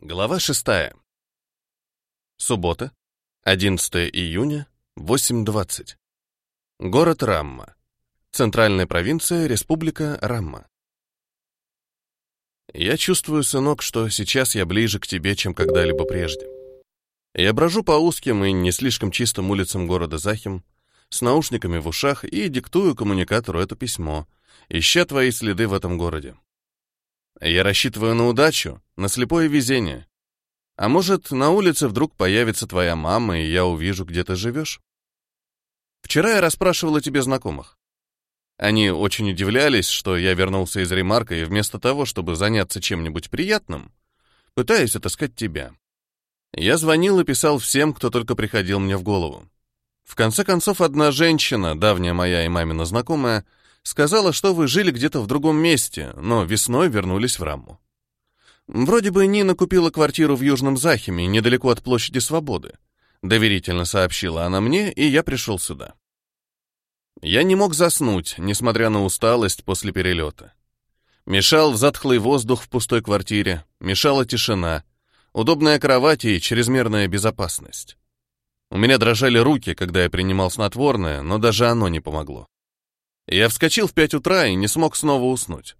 Глава 6. Суббота, 11 июня, 8.20. Город Рамма. Центральная провинция, республика Рамма. Я чувствую, сынок, что сейчас я ближе к тебе, чем когда-либо прежде. Я брожу по узким и не слишком чистым улицам города Захим, с наушниками в ушах и диктую коммуникатору это письмо, ища твои следы в этом городе. Я рассчитываю на удачу, на слепое везение. А может, на улице вдруг появится твоя мама, и я увижу, где ты живешь? Вчера я расспрашивал расспрашивала тебе знакомых. Они очень удивлялись, что я вернулся из Ремарка, и вместо того, чтобы заняться чем-нибудь приятным, пытаюсь отыскать тебя. Я звонил и писал всем, кто только приходил мне в голову. В конце концов, одна женщина, давняя моя и мамина знакомая, Сказала, что вы жили где-то в другом месте, но весной вернулись в Рамму. Вроде бы Нина купила квартиру в Южном Захиме, недалеко от площади Свободы. Доверительно сообщила она мне, и я пришел сюда. Я не мог заснуть, несмотря на усталость после перелета. Мешал затхлый воздух в пустой квартире, мешала тишина, удобная кровать и чрезмерная безопасность. У меня дрожали руки, когда я принимал снотворное, но даже оно не помогло. Я вскочил в пять утра и не смог снова уснуть.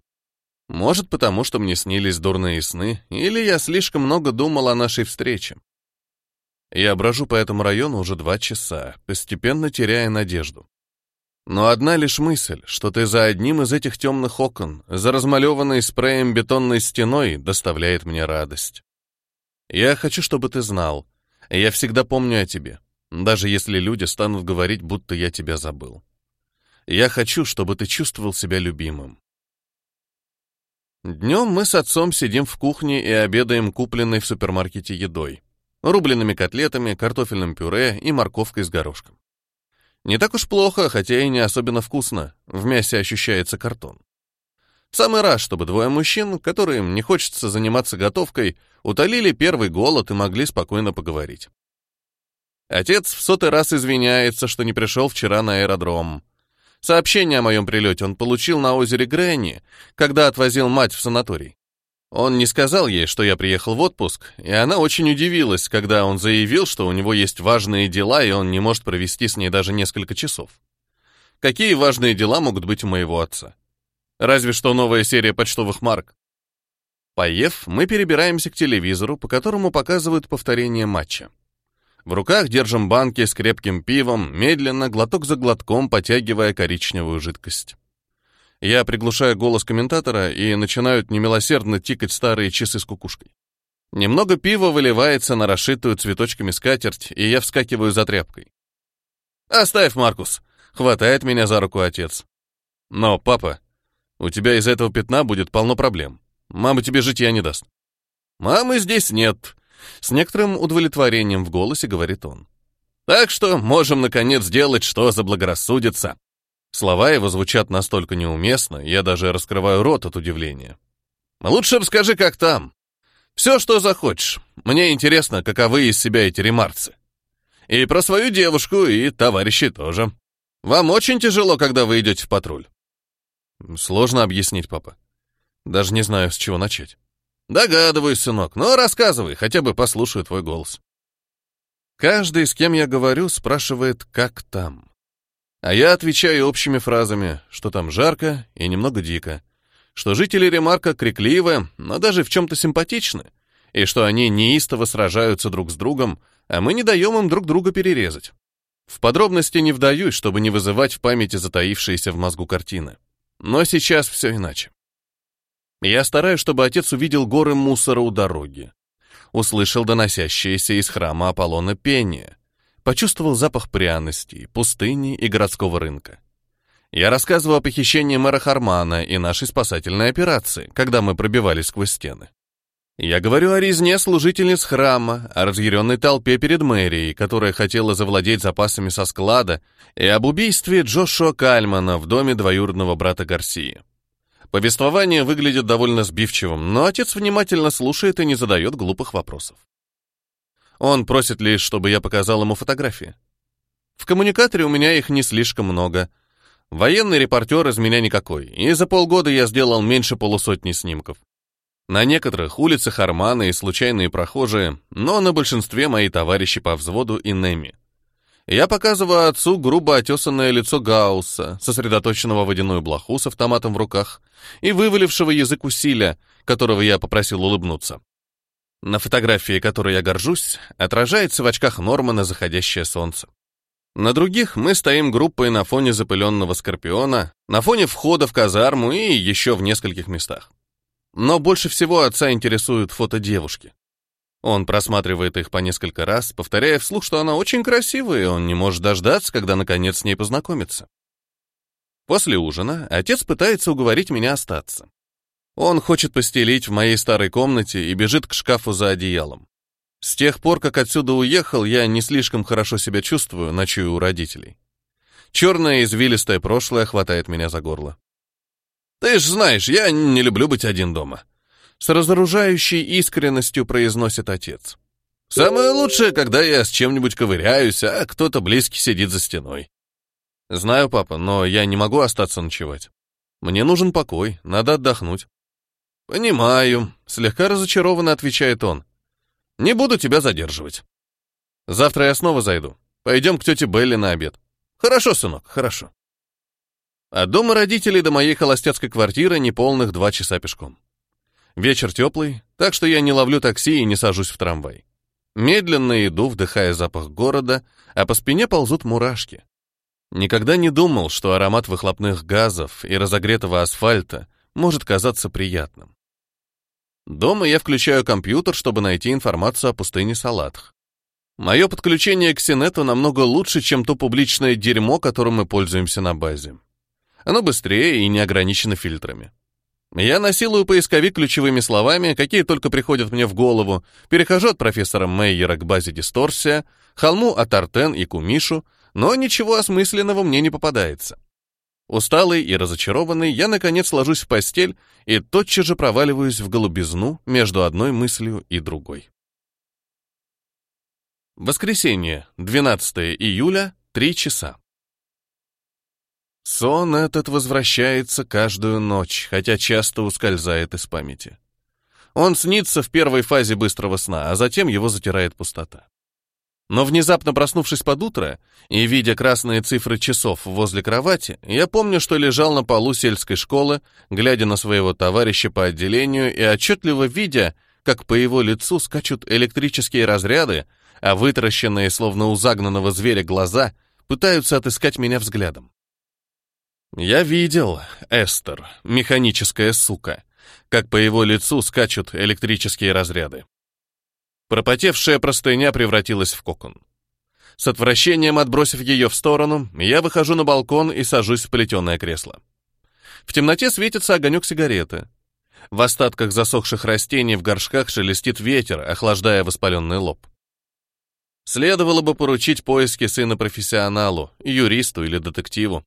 Может, потому что мне снились дурные сны, или я слишком много думал о нашей встрече. Я брожу по этому району уже два часа, постепенно теряя надежду. Но одна лишь мысль, что ты за одним из этих темных окон, за размалеванной спреем бетонной стеной, доставляет мне радость. Я хочу, чтобы ты знал. Я всегда помню о тебе, даже если люди станут говорить, будто я тебя забыл. Я хочу, чтобы ты чувствовал себя любимым. Днем мы с отцом сидим в кухне и обедаем купленной в супермаркете едой. Рубленными котлетами, картофельным пюре и морковкой с горошком. Не так уж плохо, хотя и не особенно вкусно. В мясе ощущается картон. Самый раз, чтобы двое мужчин, которым не хочется заниматься готовкой, утолили первый голод и могли спокойно поговорить. Отец в сотый раз извиняется, что не пришел вчера на аэродром. Сообщение о моем прилете он получил на озере Грэнни, когда отвозил мать в санаторий. Он не сказал ей, что я приехал в отпуск, и она очень удивилась, когда он заявил, что у него есть важные дела, и он не может провести с ней даже несколько часов. Какие важные дела могут быть у моего отца? Разве что новая серия почтовых марок. Поев, мы перебираемся к телевизору, по которому показывают повторение матча. В руках держим банки с крепким пивом, медленно, глоток за глотком, потягивая коричневую жидкость. Я приглушаю голос комментатора, и начинают немилосердно тикать старые часы с кукушкой. Немного пива выливается на расшитую цветочками скатерть, и я вскакиваю за тряпкой. «Оставь, Маркус!» — хватает меня за руку отец. «Но, папа, у тебя из этого пятна будет полно проблем. Мама тебе житья не даст». «Мамы здесь нет», с некоторым удовлетворением в голосе говорит он. Так что можем, наконец, сделать, что заблагорассудится. Слова его звучат настолько неуместно, я даже раскрываю рот от удивления. Лучше бы скажи, как там. Все, что захочешь. Мне интересно, каковы из себя эти ремарцы. И про свою девушку, и товарищи тоже. Вам очень тяжело, когда вы идете в патруль. Сложно объяснить, папа. Даже не знаю, с чего начать. Догадываюсь, сынок, но рассказывай, хотя бы послушаю твой голос. Каждый, с кем я говорю, спрашивает, как там. А я отвечаю общими фразами, что там жарко и немного дико, что жители Ремарка крикливы, но даже в чем-то симпатичны, и что они неистово сражаются друг с другом, а мы не даем им друг друга перерезать. В подробности не вдаюсь, чтобы не вызывать в памяти затаившиеся в мозгу картины. Но сейчас все иначе. Я стараюсь, чтобы отец увидел горы мусора у дороги. Услышал доносящееся из храма Аполлона пение. Почувствовал запах пряностей, пустыни и городского рынка. Я рассказываю о похищении мэра Хармана и нашей спасательной операции, когда мы пробивались сквозь стены. Я говорю о резне служительниц храма, о разъяренной толпе перед мэрией, которая хотела завладеть запасами со склада, и об убийстве Джошуа Кальмана в доме двоюродного брата Гарсии. Повествование выглядит довольно сбивчивым, но отец внимательно слушает и не задает глупых вопросов. Он просит лишь, чтобы я показал ему фотографии. В коммуникаторе у меня их не слишком много. Военный репортер из меня никакой, и за полгода я сделал меньше полусотни снимков. На некоторых улицах Хармана и случайные прохожие, но на большинстве мои товарищи по взводу и Неми. Я показываю отцу грубо отесанное лицо Гаусса, сосредоточенного водяную блоху с автоматом в руках и вывалившего язык усилия, которого я попросил улыбнуться. На фотографии, которой я горжусь, отражается в очках Нормана заходящее солнце. На других мы стоим группой на фоне запыленного скорпиона, на фоне входа в казарму и еще в нескольких местах. Но больше всего отца интересуют фото девушки. Он просматривает их по несколько раз, повторяя вслух, что она очень красивая, и он не может дождаться, когда наконец с ней познакомится. После ужина отец пытается уговорить меня остаться. Он хочет постелить в моей старой комнате и бежит к шкафу за одеялом. С тех пор, как отсюда уехал, я не слишком хорошо себя чувствую, ночую у родителей. Черное извилистое прошлое хватает меня за горло. «Ты ж знаешь, я не люблю быть один дома», с разоружающей искренностью произносит отец. «Самое лучшее, когда я с чем-нибудь ковыряюсь, а кто-то близкий сидит за стеной». «Знаю, папа, но я не могу остаться ночевать. Мне нужен покой, надо отдохнуть». «Понимаю», — слегка разочарованно отвечает он. «Не буду тебя задерживать. Завтра я снова зайду. Пойдем к тете Белли на обед». «Хорошо, сынок, хорошо». От дома родителей до моей холостяцкой квартиры неполных два часа пешком. Вечер теплый, так что я не ловлю такси и не сажусь в трамвай. Медленно иду, вдыхая запах города, а по спине ползут мурашки. Никогда не думал, что аромат выхлопных газов и разогретого асфальта может казаться приятным. Дома я включаю компьютер, чтобы найти информацию о пустыне Салатх. Мое подключение к Синету намного лучше, чем то публичное дерьмо, которым мы пользуемся на базе. Оно быстрее и не ограничено фильтрами. Я насилую поисковик ключевыми словами, какие только приходят мне в голову, перехожу от профессора Мейера к базе дисторсия, холму от Артен и Кумишу, но ничего осмысленного мне не попадается. Усталый и разочарованный, я, наконец, ложусь в постель и тотчас же проваливаюсь в голубизну между одной мыслью и другой. Воскресенье, 12 июля, 3 часа. Сон этот возвращается каждую ночь, хотя часто ускользает из памяти. Он снится в первой фазе быстрого сна, а затем его затирает пустота. Но внезапно проснувшись под утро и видя красные цифры часов возле кровати, я помню, что лежал на полу сельской школы, глядя на своего товарища по отделению и отчетливо видя, как по его лицу скачут электрические разряды, а вытаращенные, словно у загнанного зверя, глаза пытаются отыскать меня взглядом. Я видел, Эстер, механическая сука, как по его лицу скачут электрические разряды. Пропотевшая простыня превратилась в кокон. С отвращением отбросив ее в сторону, я выхожу на балкон и сажусь в плетеное кресло. В темноте светится огонек сигареты. В остатках засохших растений в горшках шелестит ветер, охлаждая воспаленный лоб. Следовало бы поручить поиски сына профессионалу, юристу или детективу.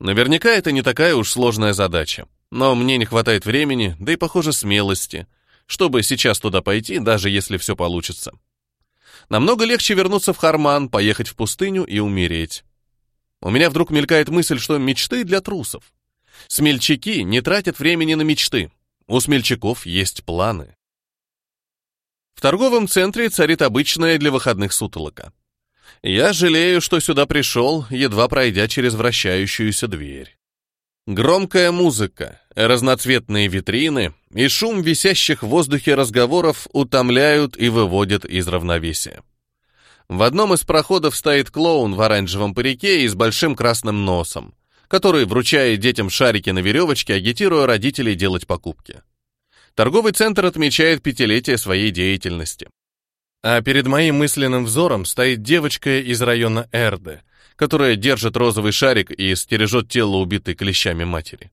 Наверняка это не такая уж сложная задача, но мне не хватает времени, да и, похоже, смелости, чтобы сейчас туда пойти, даже если все получится. Намного легче вернуться в Харман, поехать в пустыню и умереть. У меня вдруг мелькает мысль, что мечты для трусов. Смельчаки не тратят времени на мечты. У смельчаков есть планы. В торговом центре царит обычная для выходных сутолока. Я жалею, что сюда пришел, едва пройдя через вращающуюся дверь. Громкая музыка, разноцветные витрины и шум висящих в воздухе разговоров утомляют и выводят из равновесия. В одном из проходов стоит клоун в оранжевом парике и с большим красным носом, который вручая детям шарики на веревочке, агитируя родителей делать покупки. Торговый центр отмечает пятилетие своей деятельности. А перед моим мысленным взором стоит девочка из района Эрды, которая держит розовый шарик и стережет тело убитой клещами матери.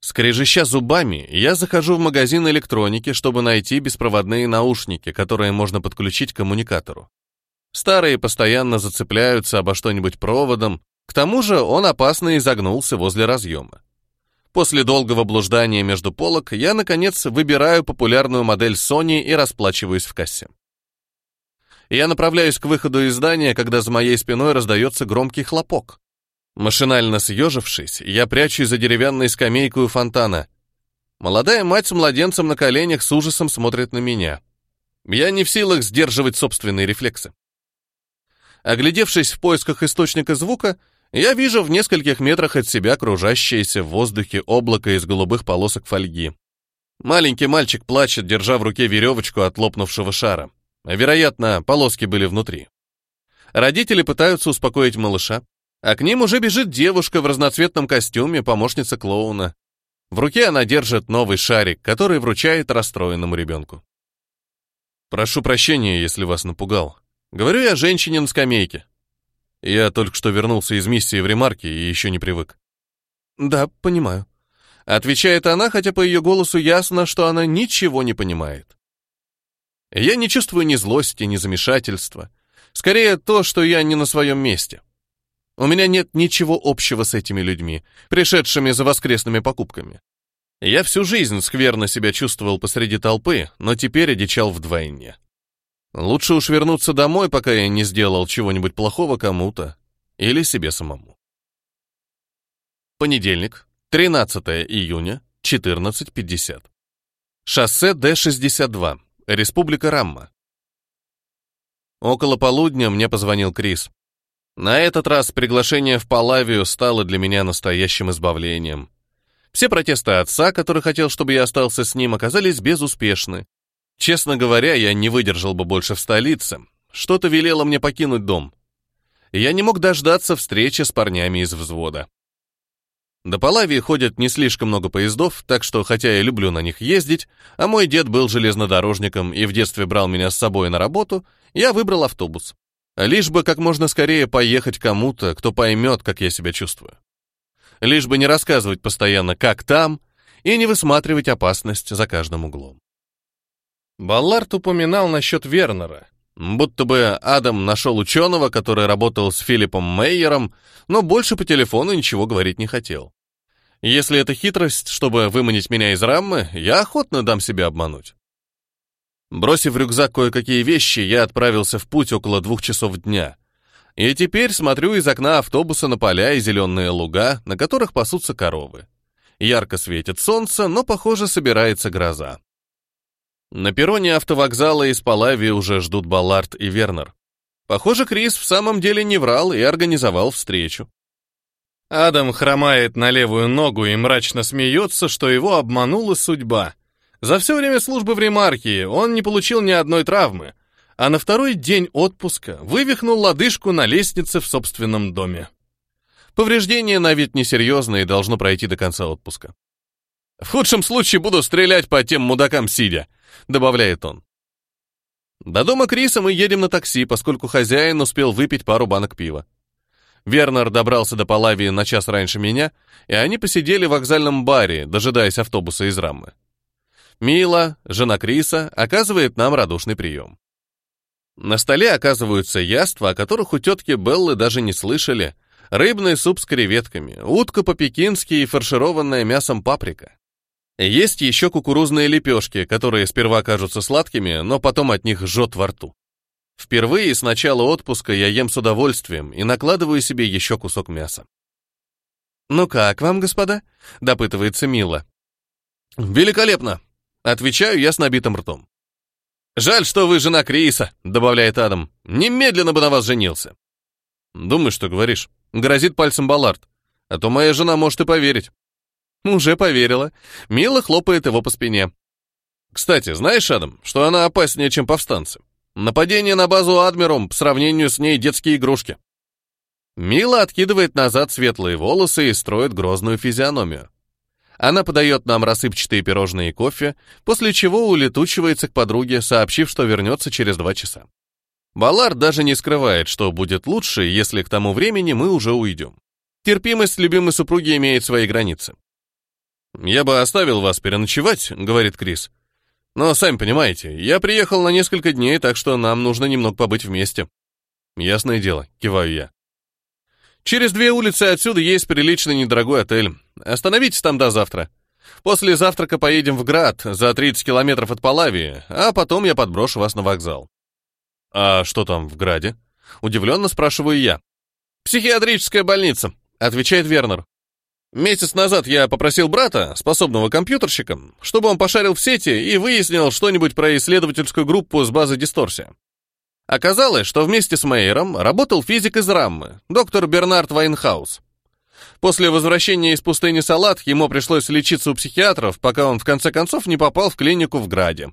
Скрежеща зубами, я захожу в магазин электроники, чтобы найти беспроводные наушники, которые можно подключить к коммуникатору. Старые постоянно зацепляются обо что-нибудь проводом, к тому же он опасно изогнулся возле разъема. После долгого блуждания между полок я, наконец, выбираю популярную модель Sony и расплачиваюсь в кассе. Я направляюсь к выходу из здания, когда за моей спиной раздается громкий хлопок. Машинально съежившись, я прячусь за деревянной скамейку у фонтана. Молодая мать с младенцем на коленях с ужасом смотрит на меня. Я не в силах сдерживать собственные рефлексы. Оглядевшись в поисках источника звука, я вижу в нескольких метрах от себя кружащееся в воздухе облако из голубых полосок фольги. Маленький мальчик плачет, держа в руке веревочку от лопнувшего шара. Вероятно, полоски были внутри. Родители пытаются успокоить малыша, а к ним уже бежит девушка в разноцветном костюме, помощница клоуна. В руке она держит новый шарик, который вручает расстроенному ребенку. «Прошу прощения, если вас напугал. Говорю я женщине на скамейке. Я только что вернулся из миссии в ремарке и еще не привык». «Да, понимаю», — отвечает она, хотя по ее голосу ясно, что она ничего не понимает. Я не чувствую ни злости, ни замешательства. Скорее то, что я не на своем месте. У меня нет ничего общего с этими людьми, пришедшими за воскресными покупками. Я всю жизнь скверно себя чувствовал посреди толпы, но теперь одичал вдвойне. Лучше уж вернуться домой, пока я не сделал чего-нибудь плохого кому-то или себе самому. Понедельник, 13 июня, 14.50. Шоссе Д-62. Республика Рамма. Около полудня мне позвонил Крис. На этот раз приглашение в Палавию стало для меня настоящим избавлением. Все протесты отца, который хотел, чтобы я остался с ним, оказались безуспешны. Честно говоря, я не выдержал бы больше в столице. Что-то велело мне покинуть дом. Я не мог дождаться встречи с парнями из взвода. До Палавии ходят не слишком много поездов, так что, хотя я люблю на них ездить, а мой дед был железнодорожником и в детстве брал меня с собой на работу, я выбрал автобус. Лишь бы как можно скорее поехать кому-то, кто поймет, как я себя чувствую. Лишь бы не рассказывать постоянно, как там, и не высматривать опасность за каждым углом. Баллард упоминал насчет Вернера, Будто бы Адам нашел ученого, который работал с Филиппом Мейером, но больше по телефону ничего говорить не хотел. Если это хитрость, чтобы выманить меня из раммы, я охотно дам себя обмануть. Бросив в рюкзак кое-какие вещи, я отправился в путь около двух часов дня. И теперь смотрю из окна автобуса на поля и зеленые луга, на которых пасутся коровы. Ярко светит солнце, но, похоже, собирается гроза. На перроне автовокзала из Палави уже ждут Баллард и Вернер. Похоже, Крис в самом деле не врал и организовал встречу. Адам хромает на левую ногу и мрачно смеется, что его обманула судьба. За все время службы в ремарке он не получил ни одной травмы, а на второй день отпуска вывихнул лодыжку на лестнице в собственном доме. Повреждение на вид несерьезное и должно пройти до конца отпуска. В худшем случае буду стрелять по тем мудакам сидя, добавляет он. До дома Криса мы едем на такси, поскольку хозяин успел выпить пару банок пива. Вернер добрался до Палавии на час раньше меня, и они посидели в вокзальном баре, дожидаясь автобуса из Раммы. Мила, жена Криса, оказывает нам радушный прием. На столе оказываются яства, о которых у тетки Беллы даже не слышали, рыбный суп с креветками, утка по-пекински и фаршированная мясом паприка. Есть еще кукурузные лепешки, которые сперва кажутся сладкими, но потом от них жжет во рту. Впервые с начала отпуска я ем с удовольствием и накладываю себе еще кусок мяса. «Ну как вам, господа?» — допытывается Мила. «Великолепно!» — отвечаю я с набитым ртом. «Жаль, что вы жена Криса», — добавляет Адам. «Немедленно бы на вас женился». «Думаешь, что говоришь?» — грозит пальцем Баллард. «А то моя жена может и поверить». Ну, уже поверила. Мила хлопает его по спине. Кстати, знаешь, Адам, что она опаснее, чем повстанцы? Нападение на базу Адмиром по сравнению с ней детские игрушки. Мила откидывает назад светлые волосы и строит грозную физиономию. Она подает нам рассыпчатые пирожные и кофе, после чего улетучивается к подруге, сообщив, что вернется через два часа. Балар даже не скрывает, что будет лучше, если к тому времени мы уже уйдем. Терпимость любимой супруги имеет свои границы. «Я бы оставил вас переночевать», — говорит Крис. «Но, сами понимаете, я приехал на несколько дней, так что нам нужно немного побыть вместе». «Ясное дело», — киваю я. «Через две улицы отсюда есть приличный недорогой отель. Остановитесь там до завтра. После завтрака поедем в Град, за 30 километров от Палавии, а потом я подброшу вас на вокзал». «А что там в Граде?» — удивленно спрашиваю я. «Психиатрическая больница», — отвечает Вернер. Месяц назад я попросил брата, способного компьютерщиком, чтобы он пошарил в сети и выяснил что-нибудь про исследовательскую группу с базы Дисторсия. Оказалось, что вместе с Мейером работал физик из Раммы, доктор Бернард Вайнхаус. После возвращения из пустыни Салат ему пришлось лечиться у психиатров, пока он в конце концов не попал в клинику в Граде.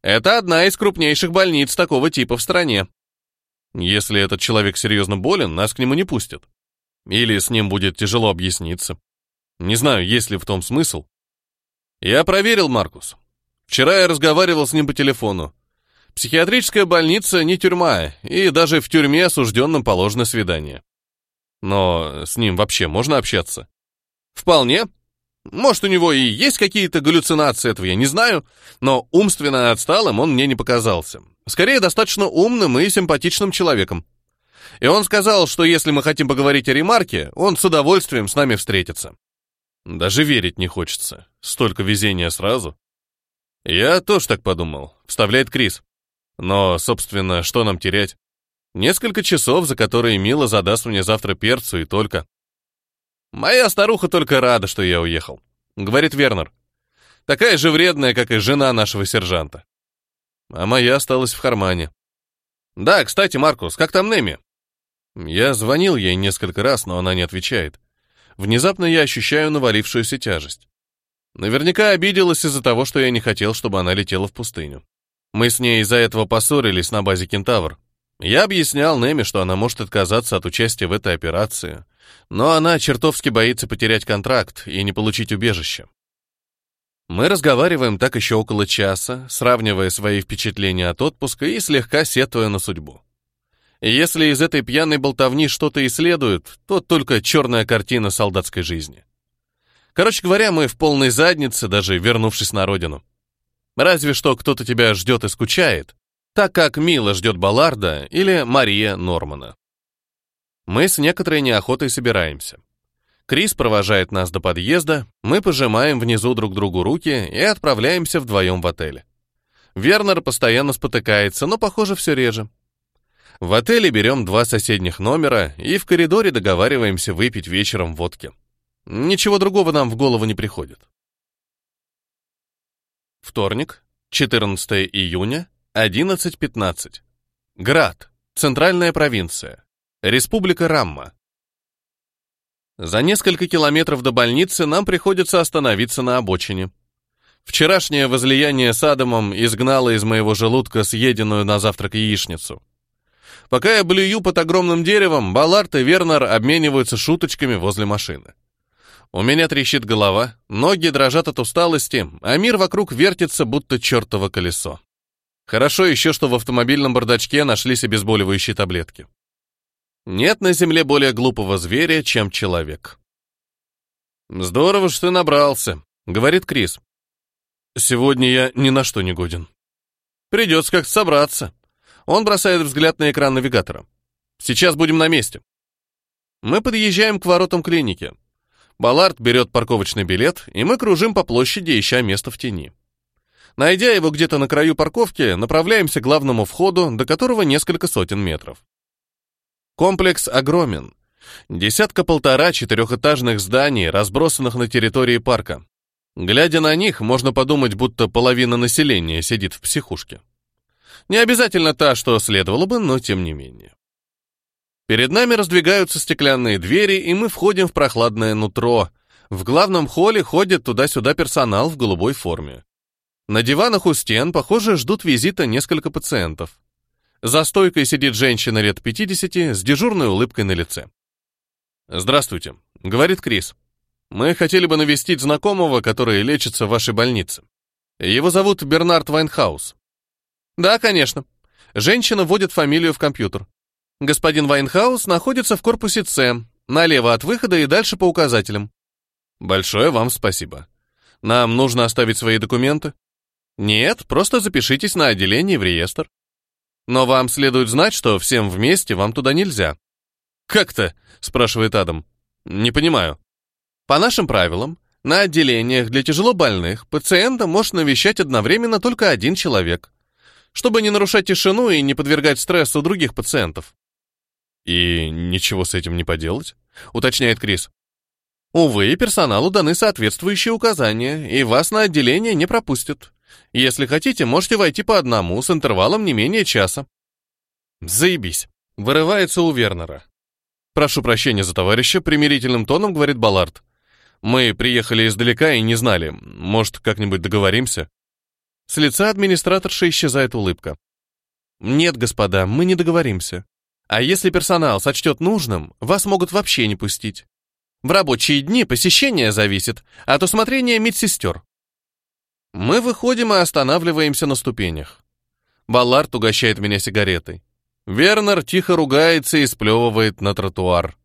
Это одна из крупнейших больниц такого типа в стране. Если этот человек серьезно болен, нас к нему не пустят. Или с ним будет тяжело объясниться. Не знаю, есть ли в том смысл. Я проверил, Маркус. Вчера я разговаривал с ним по телефону. Психиатрическая больница не тюрьма, и даже в тюрьме осужденным положено свидание. Но с ним вообще можно общаться? Вполне. Может, у него и есть какие-то галлюцинации, этого я не знаю, но умственно отсталым он мне не показался. Скорее, достаточно умным и симпатичным человеком. И он сказал, что если мы хотим поговорить о ремарке, он с удовольствием с нами встретится. Даже верить не хочется. Столько везения сразу. Я тоже так подумал, вставляет Крис. Но, собственно, что нам терять? Несколько часов, за которые Мила задаст мне завтра перцу и только. Моя старуха только рада, что я уехал, говорит Вернер. Такая же вредная, как и жена нашего сержанта. А моя осталась в кармане. Да, кстати, Маркус, как там Неми? Я звонил ей несколько раз, но она не отвечает. Внезапно я ощущаю навалившуюся тяжесть. Наверняка обиделась из-за того, что я не хотел, чтобы она летела в пустыню. Мы с ней из-за этого поссорились на базе «Кентавр». Я объяснял Неми, что она может отказаться от участия в этой операции, но она чертовски боится потерять контракт и не получить убежище. Мы разговариваем так еще около часа, сравнивая свои впечатления от отпуска и слегка сетуя на судьбу. Если из этой пьяной болтовни что-то и следует, то только черная картина солдатской жизни. Короче говоря, мы в полной заднице, даже вернувшись на родину. Разве что кто-то тебя ждет и скучает, так как Мила ждет Балларда или Мария Нормана. Мы с некоторой неохотой собираемся. Крис провожает нас до подъезда, мы пожимаем внизу друг другу руки и отправляемся вдвоем в отель. Вернер постоянно спотыкается, но, похоже, все реже. В отеле берем два соседних номера и в коридоре договариваемся выпить вечером водки. Ничего другого нам в голову не приходит. Вторник, 14 июня, 11.15. Град, центральная провинция, республика Рамма. За несколько километров до больницы нам приходится остановиться на обочине. Вчерашнее возлияние с Адамом изгнало из моего желудка съеденную на завтрак яичницу. Пока я блюю под огромным деревом, Баллард и Вернер обмениваются шуточками возле машины. У меня трещит голова, ноги дрожат от усталости, а мир вокруг вертится, будто чертово колесо. Хорошо еще, что в автомобильном бардачке нашлись обезболивающие таблетки. Нет на земле более глупого зверя, чем человек. «Здорово, что ты набрался», — говорит Крис. «Сегодня я ни на что не годен. Придется как-то собраться». Он бросает взгляд на экран навигатора. «Сейчас будем на месте». Мы подъезжаем к воротам клиники. Баллард берет парковочный билет, и мы кружим по площади, ища место в тени. Найдя его где-то на краю парковки, направляемся к главному входу, до которого несколько сотен метров. Комплекс огромен. Десятка-полтора четырехэтажных зданий, разбросанных на территории парка. Глядя на них, можно подумать, будто половина населения сидит в психушке. Не обязательно та, что следовало бы, но тем не менее. Перед нами раздвигаются стеклянные двери, и мы входим в прохладное нутро. В главном холле ходит туда-сюда персонал в голубой форме. На диванах у стен, похоже, ждут визита несколько пациентов. За стойкой сидит женщина лет 50 с дежурной улыбкой на лице. «Здравствуйте», — говорит Крис. «Мы хотели бы навестить знакомого, который лечится в вашей больнице. Его зовут Бернард Вайнхаус. Да, конечно. Женщина вводит фамилию в компьютер. Господин Вайнхаус находится в корпусе С, налево от выхода и дальше по указателям. Большое вам спасибо. Нам нужно оставить свои документы. Нет, просто запишитесь на отделение в реестр. Но вам следует знать, что всем вместе вам туда нельзя. Как-то, спрашивает Адам. Не понимаю. По нашим правилам, на отделениях для тяжелобольных пациента может навещать одновременно только один человек чтобы не нарушать тишину и не подвергать стрессу других пациентов. И ничего с этим не поделать, уточняет Крис. Увы, персоналу даны соответствующие указания, и вас на отделение не пропустят. Если хотите, можете войти по одному с интервалом не менее часа. Заебись. Вырывается у Вернера. Прошу прощения за товарища, примирительным тоном говорит Баллард. Мы приехали издалека и не знали. Может, как-нибудь договоримся? С лица администраторши исчезает улыбка. «Нет, господа, мы не договоримся. А если персонал сочтет нужным, вас могут вообще не пустить. В рабочие дни посещение зависит от усмотрения медсестер». Мы выходим и останавливаемся на ступенях. Баллард угощает меня сигаретой. Вернер тихо ругается и сплевывает на тротуар.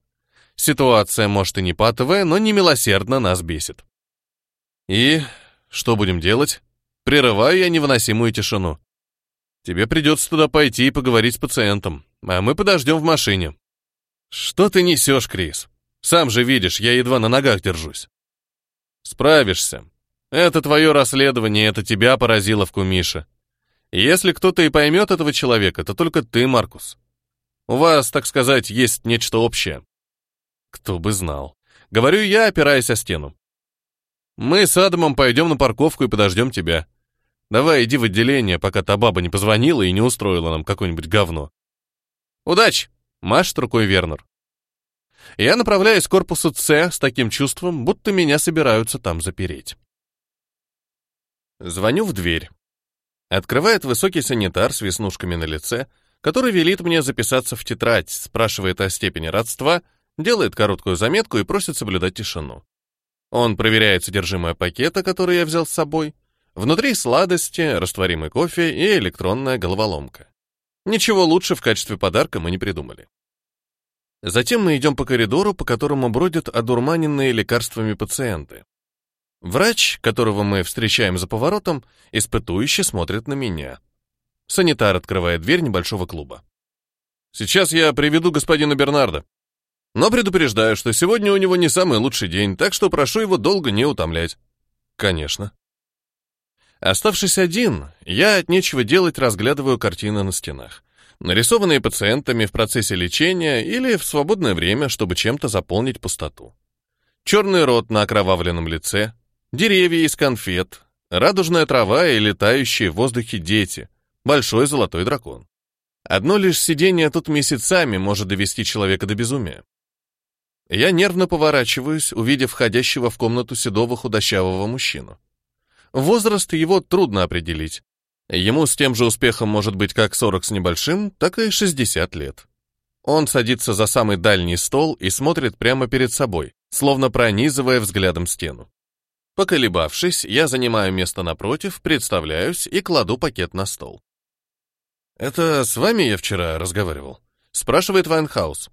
Ситуация, может, и не патовая, но немилосердно нас бесит. «И что будем делать?» Прерываю я невыносимую тишину. Тебе придется туда пойти и поговорить с пациентом, а мы подождем в машине. Что ты несешь, Крис? Сам же видишь, я едва на ногах держусь. Справишься. Это твое расследование, это тебя поразило в Кумише. Если кто-то и поймет этого человека, то только ты, Маркус. У вас, так сказать, есть нечто общее. Кто бы знал. Говорю я, опираясь о стену. Мы с Адамом пойдем на парковку и подождем тебя. Давай иди в отделение, пока та баба не позвонила и не устроила нам какое-нибудь говно. Удачи! Машет рукой Вернер. Я направляюсь к корпусу С с таким чувством, будто меня собираются там запереть. Звоню в дверь. Открывает высокий санитар с веснушками на лице, который велит мне записаться в тетрадь, спрашивает о степени родства, делает короткую заметку и просит соблюдать тишину. Он проверяет содержимое пакета, который я взял с собой, Внутри сладости, растворимый кофе и электронная головоломка. Ничего лучше в качестве подарка мы не придумали. Затем мы идем по коридору, по которому бродят одурманенные лекарствами пациенты. Врач, которого мы встречаем за поворотом, испытующе смотрит на меня. Санитар открывает дверь небольшого клуба. «Сейчас я приведу господина Бернарда. Но предупреждаю, что сегодня у него не самый лучший день, так что прошу его долго не утомлять». «Конечно», Оставшись один, я от нечего делать разглядываю картины на стенах, нарисованные пациентами в процессе лечения или в свободное время, чтобы чем-то заполнить пустоту. Черный рот на окровавленном лице, деревья из конфет, радужная трава и летающие в воздухе дети, большой золотой дракон. Одно лишь сидение тут месяцами может довести человека до безумия. Я нервно поворачиваюсь, увидев входящего в комнату седого худощавого мужчину. Возраст его трудно определить. Ему с тем же успехом может быть как 40 с небольшим, так и 60 лет. Он садится за самый дальний стол и смотрит прямо перед собой, словно пронизывая взглядом стену. Поколебавшись, я занимаю место напротив, представляюсь и кладу пакет на стол. «Это с вами я вчера разговаривал?» — спрашивает Вайнхаус.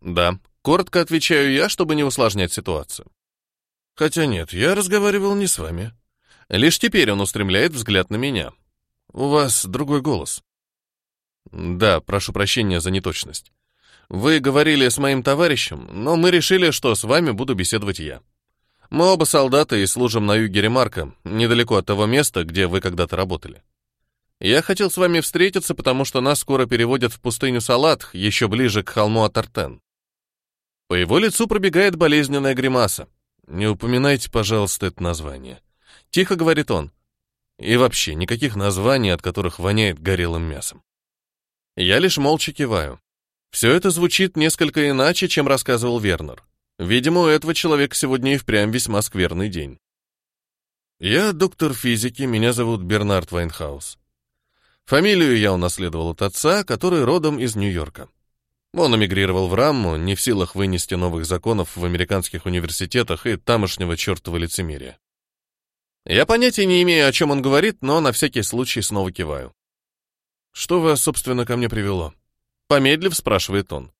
«Да», — коротко отвечаю я, чтобы не усложнять ситуацию. «Хотя нет, я разговаривал не с вами. Лишь теперь он устремляет взгляд на меня. У вас другой голос. Да, прошу прощения за неточность. Вы говорили с моим товарищем, но мы решили, что с вами буду беседовать я. Мы оба солдаты и служим на юге Ремарка, недалеко от того места, где вы когда-то работали. Я хотел с вами встретиться, потому что нас скоро переводят в пустыню Салат, еще ближе к холму Атартен. По его лицу пробегает болезненная гримаса. Не упоминайте, пожалуйста, это название. Тихо говорит он. И вообще, никаких названий, от которых воняет горелым мясом. Я лишь молча киваю. Все это звучит несколько иначе, чем рассказывал Вернер. Видимо, у этого человека сегодня и впрямь весьма скверный день. Я доктор физики, меня зовут Бернард Вайнхаус. Фамилию я унаследовал от отца, который родом из Нью-Йорка. Он эмигрировал в Рамму, не в силах вынести новых законов в американских университетах и тамошнего чертова лицемерия. Я понятия не имею, о чем он говорит, но на всякий случай снова киваю. «Что вас, собственно, ко мне привело?» Помедлив, спрашивает он.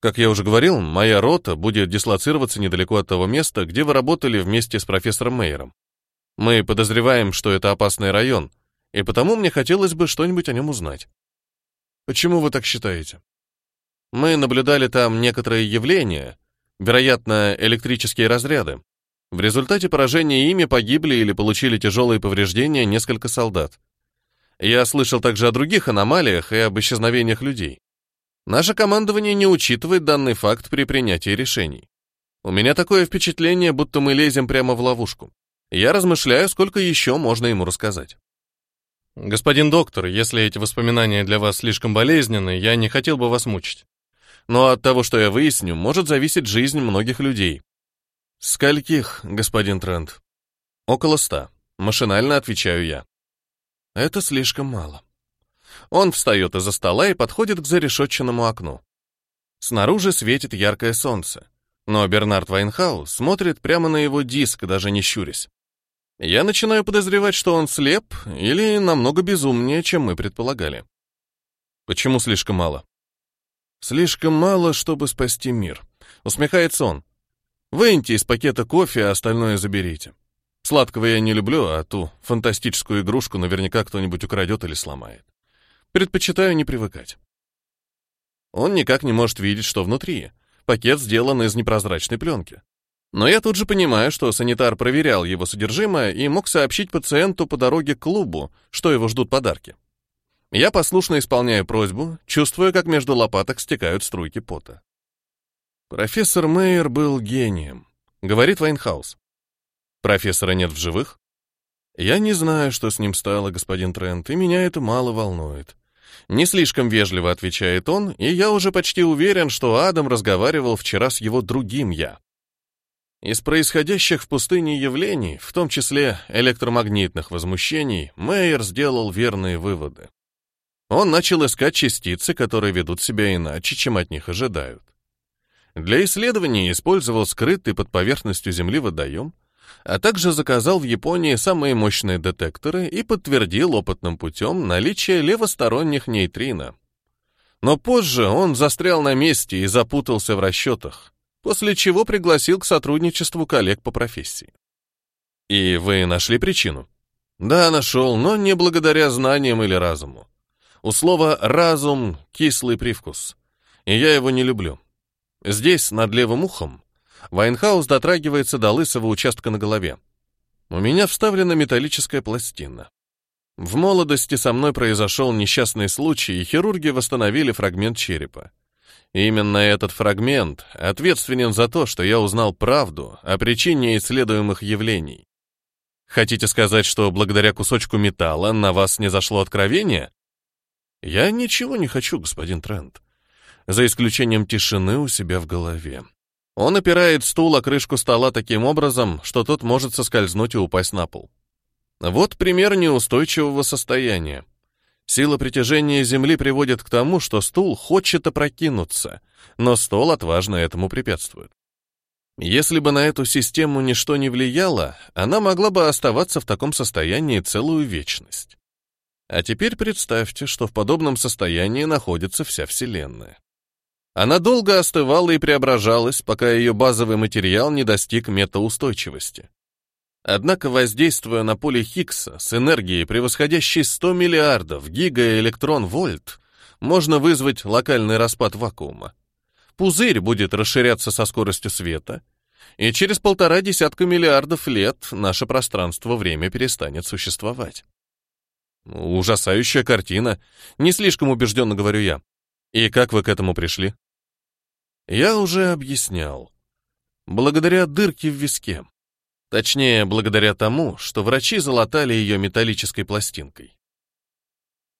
«Как я уже говорил, моя рота будет дислоцироваться недалеко от того места, где вы работали вместе с профессором Мейером. Мы подозреваем, что это опасный район, и потому мне хотелось бы что-нибудь о нем узнать». «Почему вы так считаете?» «Мы наблюдали там некоторые явления, вероятно, электрические разряды, в результате поражения ими погибли или получили тяжелые повреждения несколько солдат. Я слышал также о других аномалиях и об исчезновениях людей. Наше командование не учитывает данный факт при принятии решений. У меня такое впечатление, будто мы лезем прямо в ловушку. Я размышляю, сколько еще можно ему рассказать. Господин доктор, если эти воспоминания для вас слишком болезненны, я не хотел бы вас мучить. Но от того, что я выясню, может зависеть жизнь многих людей, «Скольких, господин Трент?» «Около ста», — машинально отвечаю я. «Это слишком мало». Он встает из-за стола и подходит к зарешетченному окну. Снаружи светит яркое солнце, но Бернард Вайнхау смотрит прямо на его диск, даже не щурясь. Я начинаю подозревать, что он слеп или намного безумнее, чем мы предполагали. Почему слишком мало? Слишком мало, чтобы спасти мир. Усмехается он. Выньте из пакета кофе, а остальное заберите. Сладкого я не люблю, а ту фантастическую игрушку наверняка кто-нибудь украдет или сломает. Предпочитаю не привыкать. Он никак не может видеть, что внутри. Пакет сделан из непрозрачной пленки. Но я тут же понимаю, что санитар проверял его содержимое и мог сообщить пациенту по дороге к клубу, что его ждут подарки. Я послушно исполняю просьбу, чувствуя, как между лопаток стекают струйки пота. Профессор Мейер был гением, говорит Вайнхаус. Профессора нет в живых? Я не знаю, что с ним стало, господин Трент, и меня это мало волнует. Не слишком вежливо отвечает он, и я уже почти уверен, что Адам разговаривал вчера с его другим я. Из происходящих в пустыне явлений, в том числе электромагнитных возмущений, Мейер сделал верные выводы. Он начал искать частицы, которые ведут себя иначе, чем от них ожидают. Для исследования использовал скрытый под поверхностью Земли водоем, а также заказал в Японии самые мощные детекторы и подтвердил опытным путем наличие левосторонних нейтрино. Но позже он застрял на месте и запутался в расчетах, после чего пригласил к сотрудничеству коллег по профессии. И вы нашли причину? Да, нашел, но не благодаря знаниям или разуму. У слова «разум» кислый привкус, и я его не люблю. Здесь, над левым ухом, Вайнхаус дотрагивается до лысого участка на голове. У меня вставлена металлическая пластина. В молодости со мной произошел несчастный случай, и хирурги восстановили фрагмент черепа. Именно этот фрагмент ответственен за то, что я узнал правду о причине исследуемых явлений. Хотите сказать, что благодаря кусочку металла на вас не зашло откровение? Я ничего не хочу, господин Трент за исключением тишины у себя в голове. Он опирает стул о крышку стола таким образом, что тот может соскользнуть и упасть на пол. Вот пример неустойчивого состояния. Сила притяжения Земли приводит к тому, что стул хочет опрокинуться, но стол отважно этому препятствует. Если бы на эту систему ничто не влияло, она могла бы оставаться в таком состоянии целую вечность. А теперь представьте, что в подобном состоянии находится вся Вселенная. Она долго остывала и преображалась, пока ее базовый материал не достиг метаустойчивости. Однако, воздействуя на поле Хиггса с энергией, превосходящей 100 миллиардов гигаэлектрон-вольт, можно вызвать локальный распад вакуума. Пузырь будет расширяться со скоростью света, и через полтора десятка миллиардов лет наше пространство-время перестанет существовать. Ужасающая картина, не слишком убежденно говорю я. И как вы к этому пришли? Я уже объяснял. Благодаря дырке в виске. Точнее, благодаря тому, что врачи залатали ее металлической пластинкой.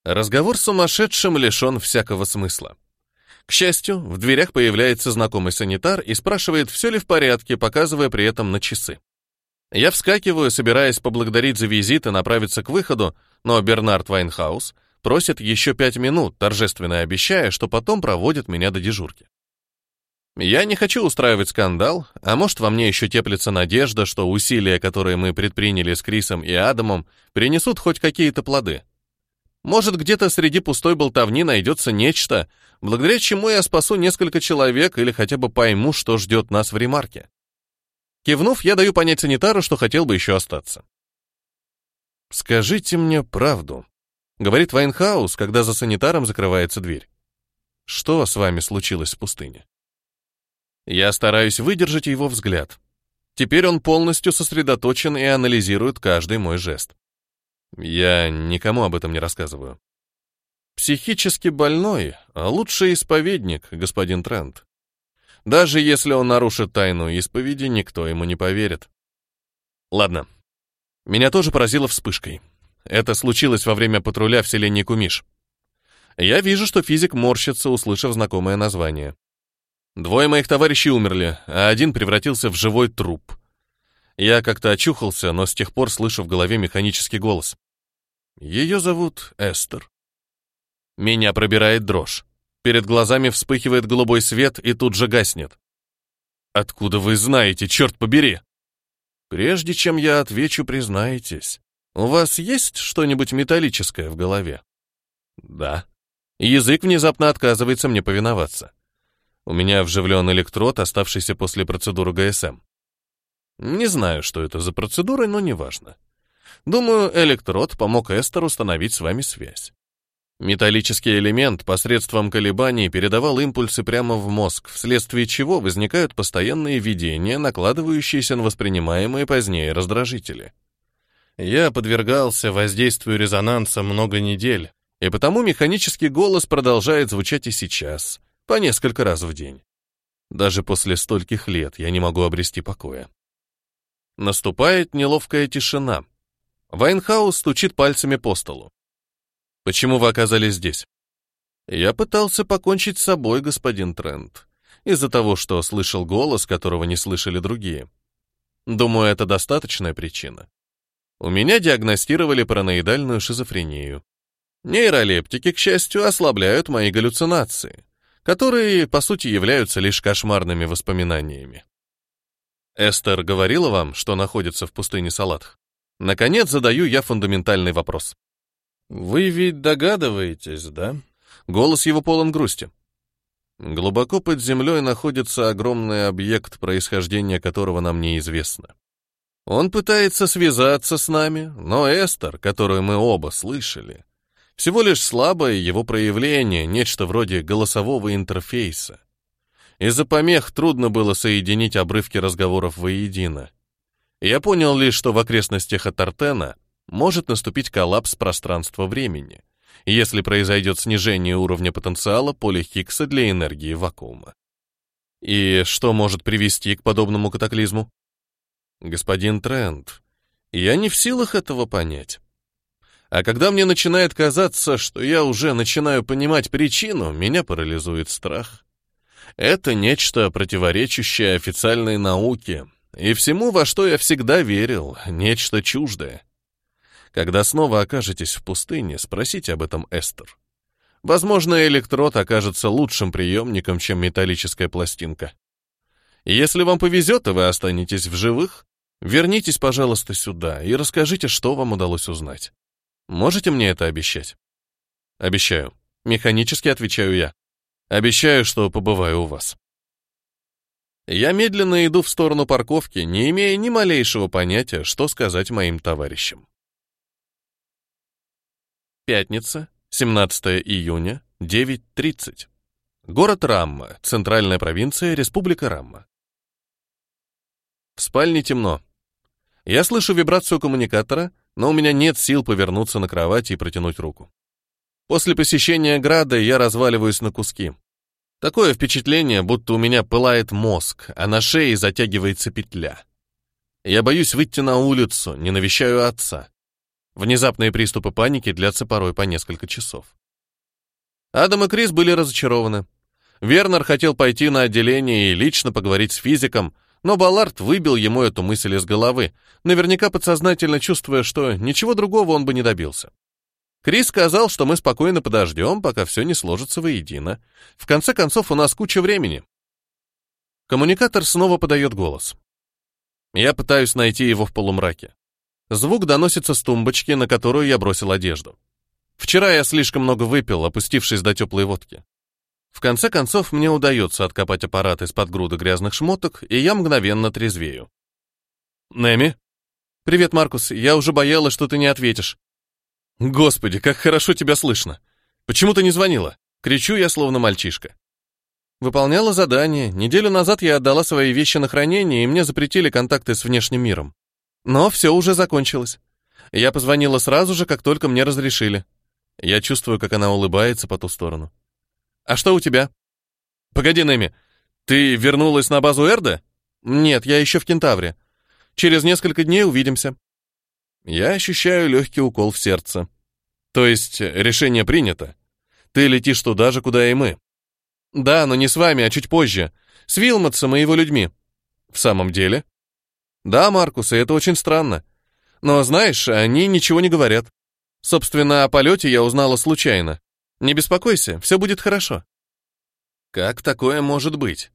Разговор с сумасшедшим лишен всякого смысла. К счастью, в дверях появляется знакомый санитар и спрашивает, все ли в порядке, показывая при этом на часы. Я вскакиваю, собираясь поблагодарить за визит и направиться к выходу, но Бернард Вайнхаус Просит еще пять минут, торжественно обещая, что потом проводит меня до дежурки. Я не хочу устраивать скандал, а может, во мне еще теплится надежда, что усилия, которые мы предприняли с Крисом и Адамом, принесут хоть какие-то плоды. Может, где-то среди пустой болтовни найдется нечто, благодаря чему я спасу несколько человек или хотя бы пойму, что ждет нас в ремарке. Кивнув, я даю понять санитару, что хотел бы еще остаться. «Скажите мне правду», Говорит Вайнхаус, когда за санитаром закрывается дверь. Что с вами случилось в пустыне? Я стараюсь выдержать его взгляд. Теперь он полностью сосредоточен и анализирует каждый мой жест. Я никому об этом не рассказываю. Психически больной, а лучший исповедник, господин Трент. Даже если он нарушит тайну исповеди, никто ему не поверит. Ладно. Меня тоже поразило вспышкой. Это случилось во время патруля в селении Кумиш. Я вижу, что физик морщится, услышав знакомое название. Двое моих товарищей умерли, а один превратился в живой труп. Я как-то очухался, но с тех пор слышу в голове механический голос. Ее зовут Эстер. Меня пробирает дрожь. Перед глазами вспыхивает голубой свет и тут же гаснет. «Откуда вы знаете, черт побери?» «Прежде чем я отвечу, признаетесь. У вас есть что-нибудь металлическое в голове? Да. Язык внезапно отказывается мне повиноваться. У меня вживлен электрод, оставшийся после процедуры ГСМ. Не знаю, что это за процедура, но неважно. Думаю, электрод помог Эстер установить с вами связь. Металлический элемент посредством колебаний передавал импульсы прямо в мозг, вследствие чего возникают постоянные видения, накладывающиеся на воспринимаемые позднее раздражители. Я подвергался воздействию резонанса много недель, и потому механический голос продолжает звучать и сейчас, по несколько раз в день. Даже после стольких лет я не могу обрести покоя. Наступает неловкая тишина. Вайнхаус стучит пальцами по столу. «Почему вы оказались здесь?» «Я пытался покончить с собой, господин Трент, из-за того, что слышал голос, которого не слышали другие. Думаю, это достаточная причина». У меня диагностировали параноидальную шизофрению. Нейролептики, к счастью, ослабляют мои галлюцинации, которые, по сути, являются лишь кошмарными воспоминаниями. Эстер говорила вам, что находится в пустыне Салатх? Наконец задаю я фундаментальный вопрос. «Вы ведь догадываетесь, да?» Голос его полон грусти. Глубоко под землей находится огромный объект, происхождение которого нам неизвестно. Он пытается связаться с нами, но Эстер, которую мы оба слышали, всего лишь слабое его проявление, нечто вроде голосового интерфейса. Из-за помех трудно было соединить обрывки разговоров воедино. Я понял лишь, что в окрестностях Атартена может наступить коллапс пространства-времени, если произойдет снижение уровня потенциала поля Хиггса для энергии вакуума. И что может привести к подобному катаклизму? «Господин Трент, я не в силах этого понять. А когда мне начинает казаться, что я уже начинаю понимать причину, меня парализует страх. Это нечто, противоречащее официальной науке и всему, во что я всегда верил, нечто чуждое. Когда снова окажетесь в пустыне, спросите об этом Эстер. Возможно, электрод окажется лучшим приемником, чем металлическая пластинка. Если вам повезет, и вы останетесь в живых, Вернитесь, пожалуйста, сюда и расскажите, что вам удалось узнать. Можете мне это обещать? Обещаю. Механически отвечаю я. Обещаю, что побываю у вас. Я медленно иду в сторону парковки, не имея ни малейшего понятия, что сказать моим товарищам. Пятница, 17 июня, 9.30. Город Рамма, центральная провинция, республика Рамма. В спальне темно. Я слышу вибрацию коммуникатора, но у меня нет сил повернуться на кровати и протянуть руку. После посещения града я разваливаюсь на куски. Такое впечатление, будто у меня пылает мозг, а на шее затягивается петля. Я боюсь выйти на улицу, не навещаю отца. Внезапные приступы паники длятся порой по несколько часов. Адам и Крис были разочарованы. Вернер хотел пойти на отделение и лично поговорить с физиком, но Баллард выбил ему эту мысль из головы, наверняка подсознательно чувствуя, что ничего другого он бы не добился. Крис сказал, что мы спокойно подождем, пока все не сложится воедино. В конце концов, у нас куча времени. Коммуникатор снова подает голос. Я пытаюсь найти его в полумраке. Звук доносится с тумбочки, на которую я бросил одежду. Вчера я слишком много выпил, опустившись до теплой водки. В конце концов, мне удается откопать аппарат из-под груды грязных шмоток, и я мгновенно трезвею. Неми? Привет, Маркус. Я уже боялась, что ты не ответишь. Господи, как хорошо тебя слышно. Почему ты не звонила? Кричу я словно мальчишка. Выполняла задание. Неделю назад я отдала свои вещи на хранение, и мне запретили контакты с внешним миром. Но все уже закончилось. Я позвонила сразу же, как только мне разрешили. Я чувствую, как она улыбается по ту сторону. А что у тебя? Погоди, Нэми, ты вернулась на базу Эрда? Нет, я еще в Кентавре. Через несколько дней увидимся. Я ощущаю легкий укол в сердце. То есть решение принято. Ты летишь туда же, куда и мы. Да, но не с вами, а чуть позже. С Вилмотсом и его людьми. В самом деле? Да, Маркус, и это очень странно. Но знаешь, они ничего не говорят. Собственно, о полете я узнала случайно. Не беспокойся, все будет хорошо». Как такое может быть?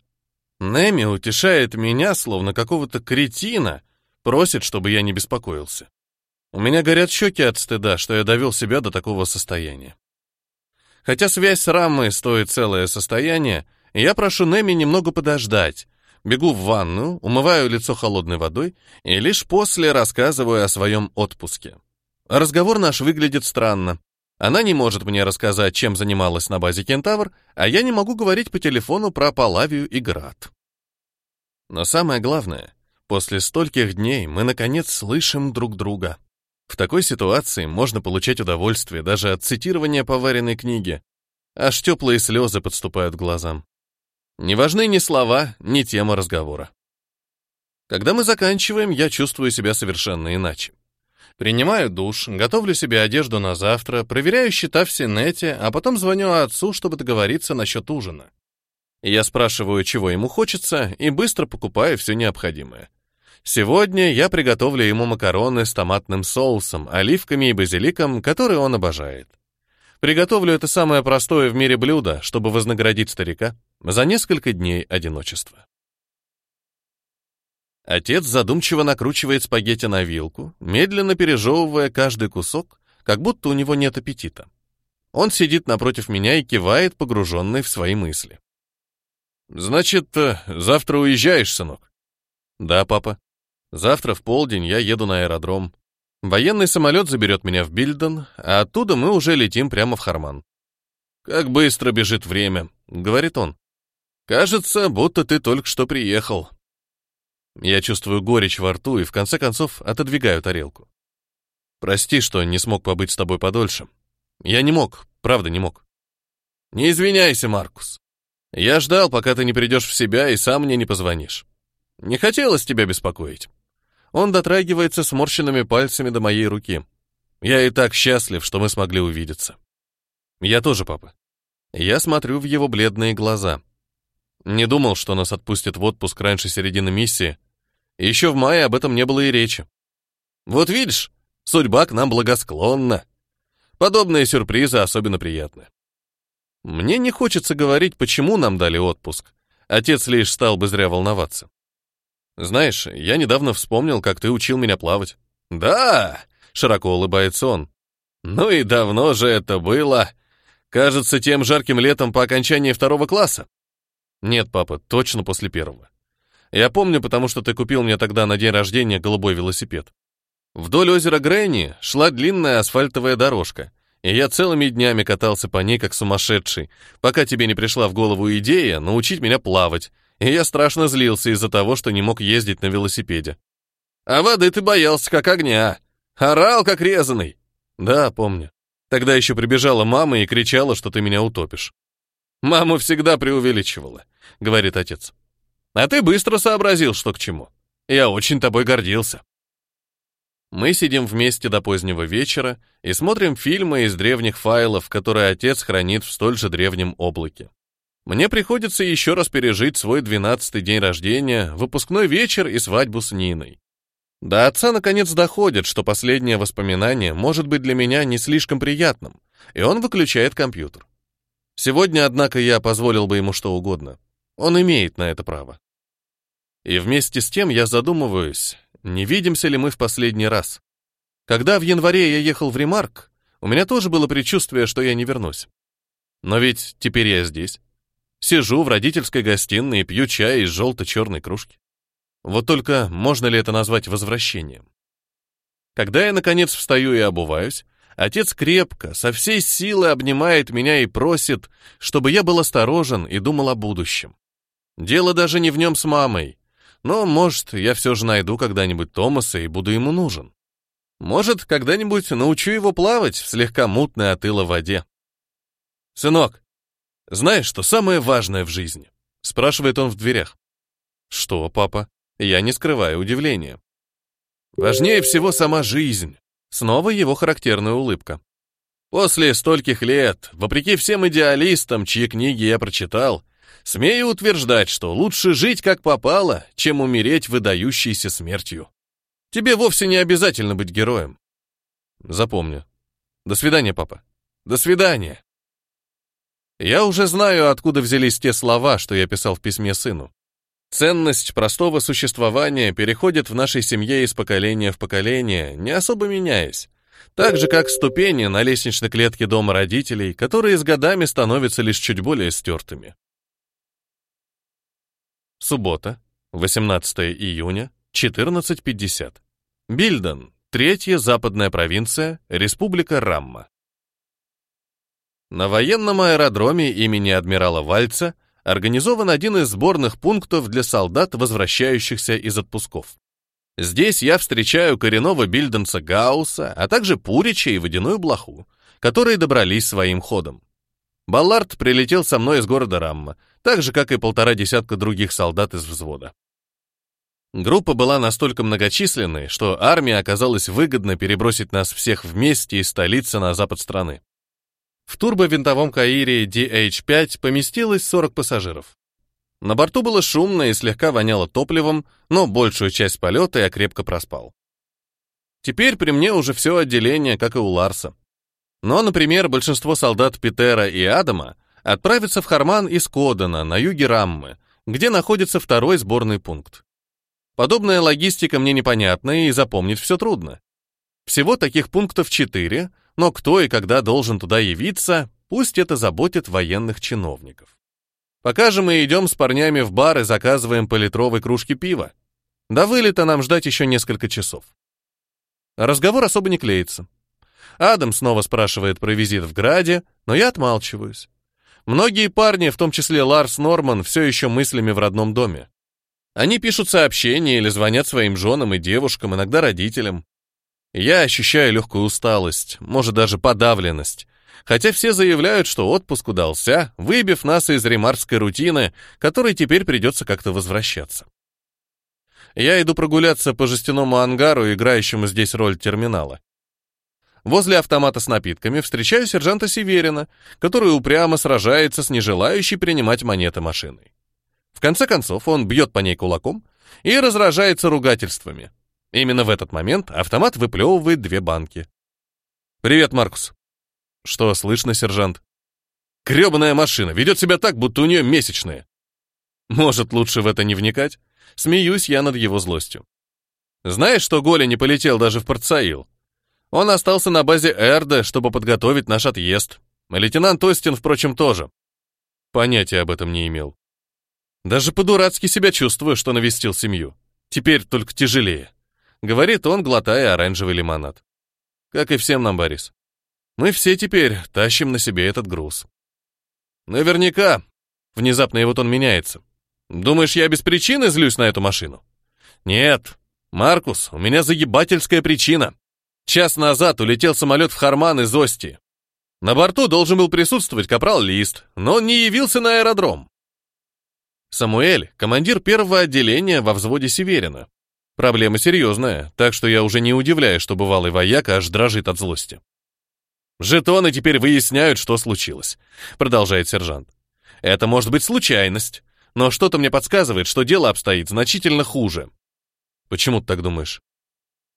Неми утешает меня, словно какого-то кретина, просит, чтобы я не беспокоился. У меня горят щеки от стыда, что я довел себя до такого состояния. Хотя связь с Рамой стоит целое состояние, я прошу Неми немного подождать, бегу в ванну, умываю лицо холодной водой и лишь после рассказываю о своем отпуске. Разговор наш выглядит странно. Она не может мне рассказать, чем занималась на базе Кентавр, а я не могу говорить по телефону про Палавию и Град. Но самое главное, после стольких дней мы, наконец, слышим друг друга. В такой ситуации можно получать удовольствие даже от цитирования поваренной книги. Аж теплые слезы подступают к глазам. Не важны ни слова, ни тема разговора. Когда мы заканчиваем, я чувствую себя совершенно иначе принимаю душ, готовлю себе одежду на завтра, проверяю счета в Синете, а потом звоню отцу, чтобы договориться насчет ужина. Я спрашиваю, чего ему хочется, и быстро покупаю все необходимое. Сегодня я приготовлю ему макароны с томатным соусом, оливками и базиликом, которые он обожает. Приготовлю это самое простое в мире блюдо, чтобы вознаградить старика за несколько дней одиночества. Отец задумчиво накручивает спагетти на вилку, медленно пережевывая каждый кусок, как будто у него нет аппетита. Он сидит напротив меня и кивает, погруженный в свои мысли. «Значит, э, завтра уезжаешь, сынок?» «Да, папа. Завтра в полдень я еду на аэродром. Военный самолет заберет меня в Бильден, а оттуда мы уже летим прямо в Харман». «Как быстро бежит время», — говорит он. «Кажется, будто ты только что приехал». Я чувствую горечь во рту и в конце концов отодвигаю тарелку. Прости, что не смог побыть с тобой подольше. Я не мог, правда не мог. Не извиняйся, Маркус. Я ждал, пока ты не придешь в себя и сам мне не позвонишь. Не хотелось тебя беспокоить. Он дотрагивается сморщенными пальцами до моей руки. Я и так счастлив, что мы смогли увидеться. Я тоже, папа. Я смотрю в его бледные глаза. Не думал, что нас отпустят в отпуск раньше середины миссии. Еще в мае об этом не было и речи. Вот видишь, судьба к нам благосклонна. Подобные сюрпризы особенно приятны. Мне не хочется говорить, почему нам дали отпуск. Отец лишь стал бы зря волноваться. Знаешь, я недавно вспомнил, как ты учил меня плавать. Да, широко улыбается он. Ну и давно же это было. Кажется, тем жарким летом по окончании второго класса. Нет, папа, точно после первого. Я помню, потому что ты купил мне тогда на день рождения голубой велосипед. Вдоль озера Грэнни шла длинная асфальтовая дорожка, и я целыми днями катался по ней как сумасшедший, пока тебе не пришла в голову идея научить меня плавать, и я страшно злился из-за того, что не мог ездить на велосипеде. А воды ты боялся как огня, орал как резанный. Да, помню. Тогда еще прибежала мама и кричала, что ты меня утопишь. «Мама всегда преувеличивала», — говорит отец. «А ты быстро сообразил, что к чему. Я очень тобой гордился». Мы сидим вместе до позднего вечера и смотрим фильмы из древних файлов, которые отец хранит в столь же древнем облаке. Мне приходится еще раз пережить свой 12-й день рождения, выпускной вечер и свадьбу с Ниной. До отца наконец доходит, что последнее воспоминание может быть для меня не слишком приятным, и он выключает компьютер. Сегодня, однако, я позволил бы ему что угодно. Он имеет на это право. И вместе с тем я задумываюсь, не видимся ли мы в последний раз. Когда в январе я ехал в Ремарк, у меня тоже было предчувствие, что я не вернусь. Но ведь теперь я здесь. Сижу в родительской гостиной и пью чай из желто-черной кружки. Вот только можно ли это назвать возвращением? Когда я, наконец, встаю и обуваюсь, Отец крепко, со всей силы обнимает меня и просит, чтобы я был осторожен и думал о будущем. Дело даже не в нем с мамой. Но, может, я все же найду когда-нибудь Томаса и буду ему нужен. Может, когда-нибудь научу его плавать в слегка мутной от ила воде. «Сынок, знаешь, что самое важное в жизни?» — спрашивает он в дверях. «Что, папа?» Я не скрываю удивления. «Важнее всего сама жизнь. Снова его характерная улыбка. После стольких лет, вопреки всем идеалистам, чьи книги я прочитал, смею утверждать, что лучше жить как попало, чем умереть выдающейся смертью. Тебе вовсе не обязательно быть героем. Запомню. До свидания, папа. До свидания. Я уже знаю, откуда взялись те слова, что я писал в письме сыну. Ценность простого существования переходит в нашей семье из поколения в поколение, не особо меняясь. Так же, как ступени на лестничной клетке дома родителей, которые с годами становятся лишь чуть более стертыми. Суббота, 18 июня, 14.50. Бильден, третья западная провинция, Республика Рамма. На военном аэродроме имени адмирала Вальца – организован один из сборных пунктов для солдат, возвращающихся из отпусков. Здесь я встречаю коренного бильденца Гауса, а также Пурича и Водяную Блоху, которые добрались своим ходом. Баллард прилетел со мной из города Рамма, так же, как и полтора десятка других солдат из взвода. Группа была настолько многочисленной, что армия оказалась выгодно перебросить нас всех вместе из столицы на запад страны. В турбовинтовом Каире DH-5 поместилось 40 пассажиров. На борту было шумно и слегка воняло топливом, но большую часть полета я крепко проспал. Теперь при мне уже все отделение, как и у Ларса. Но, например, большинство солдат Питера и Адама отправятся в Харман из Кодана на юге Раммы, где находится второй сборный пункт. Подобная логистика мне непонятна и запомнить все трудно. Всего таких пунктов четыре. Но кто и когда должен туда явиться, пусть это заботит военных чиновников. Пока же мы идем с парнями в бар и заказываем по литровой кружке пива. До вылета нам ждать еще несколько часов. Разговор особо не клеится. Адам снова спрашивает про визит в Граде, но я отмалчиваюсь. Многие парни, в том числе Ларс Норман, все еще мыслями в родном доме. Они пишут сообщения или звонят своим женам и девушкам, иногда родителям. Я ощущаю легкую усталость, может даже подавленность. Хотя все заявляют, что отпуск удался, выбив нас из ремарской рутины, которой теперь придется как-то возвращаться. Я иду прогуляться по жестяному ангару, играющему здесь роль терминала. Возле автомата с напитками встречаю сержанта Северина, который упрямо сражается с нежелающей принимать монеты машиной. В конце концов, он бьет по ней кулаком и разражается ругательствами. Именно в этот момент автомат выплевывает две банки. «Привет, Маркус». «Что слышно, сержант?» «Гребаная машина ведет себя так, будто у нее месячные». «Может, лучше в это не вникать?» Смеюсь я над его злостью. «Знаешь, что Голя не полетел даже в Портсаил? Он остался на базе Эрда, чтобы подготовить наш отъезд. Лейтенант Остин, впрочем, тоже. Понятия об этом не имел. Даже по-дурацки себя чувствую, что навестил семью. Теперь только тяжелее». Говорит он, глотая оранжевый лимонад. Как и всем нам, Борис. Ну Мы все теперь тащим на себе этот груз. Наверняка. Внезапно и вот он меняется. Думаешь, я без причины злюсь на эту машину? Нет. Маркус, у меня загибательская причина. Час назад улетел самолет в Харман из Ости. На борту должен был присутствовать капрал Лист, но он не явился на аэродром. Самуэль, командир первого отделения во взводе Северина, Проблема серьезная, так что я уже не удивляюсь, что бывалый вояк аж дрожит от злости. «Жетоны теперь выясняют, что случилось», — продолжает сержант. «Это может быть случайность, но что-то мне подсказывает, что дело обстоит значительно хуже». «Почему ты так думаешь?»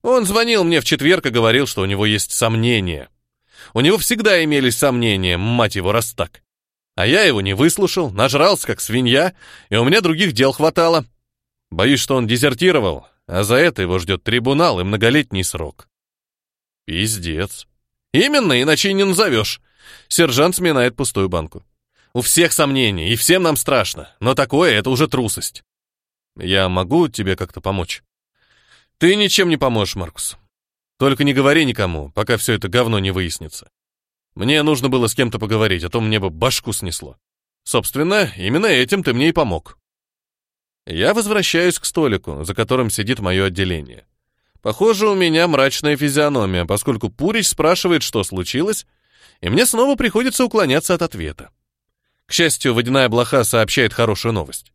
«Он звонил мне в четверг и говорил, что у него есть сомнения. У него всегда имелись сомнения, мать его, раз так. А я его не выслушал, нажрался, как свинья, и у меня других дел хватало. Боюсь, что он дезертировал, а за это его ждет трибунал и многолетний срок. Пиздец. Именно, иначе и не назовешь. Сержант сминает пустую банку. У всех сомнения, и всем нам страшно, но такое — это уже трусость. Я могу тебе как-то помочь? Ты ничем не поможешь, Маркус. Только не говори никому, пока все это говно не выяснится. Мне нужно было с кем-то поговорить, а то мне бы башку снесло. Собственно, именно этим ты мне и помог. Я возвращаюсь к столику, за которым сидит мое отделение. Похоже, у меня мрачная физиономия, поскольку Пурич спрашивает, что случилось, и мне снова приходится уклоняться от ответа. К счастью, водяная блоха сообщает хорошую новость.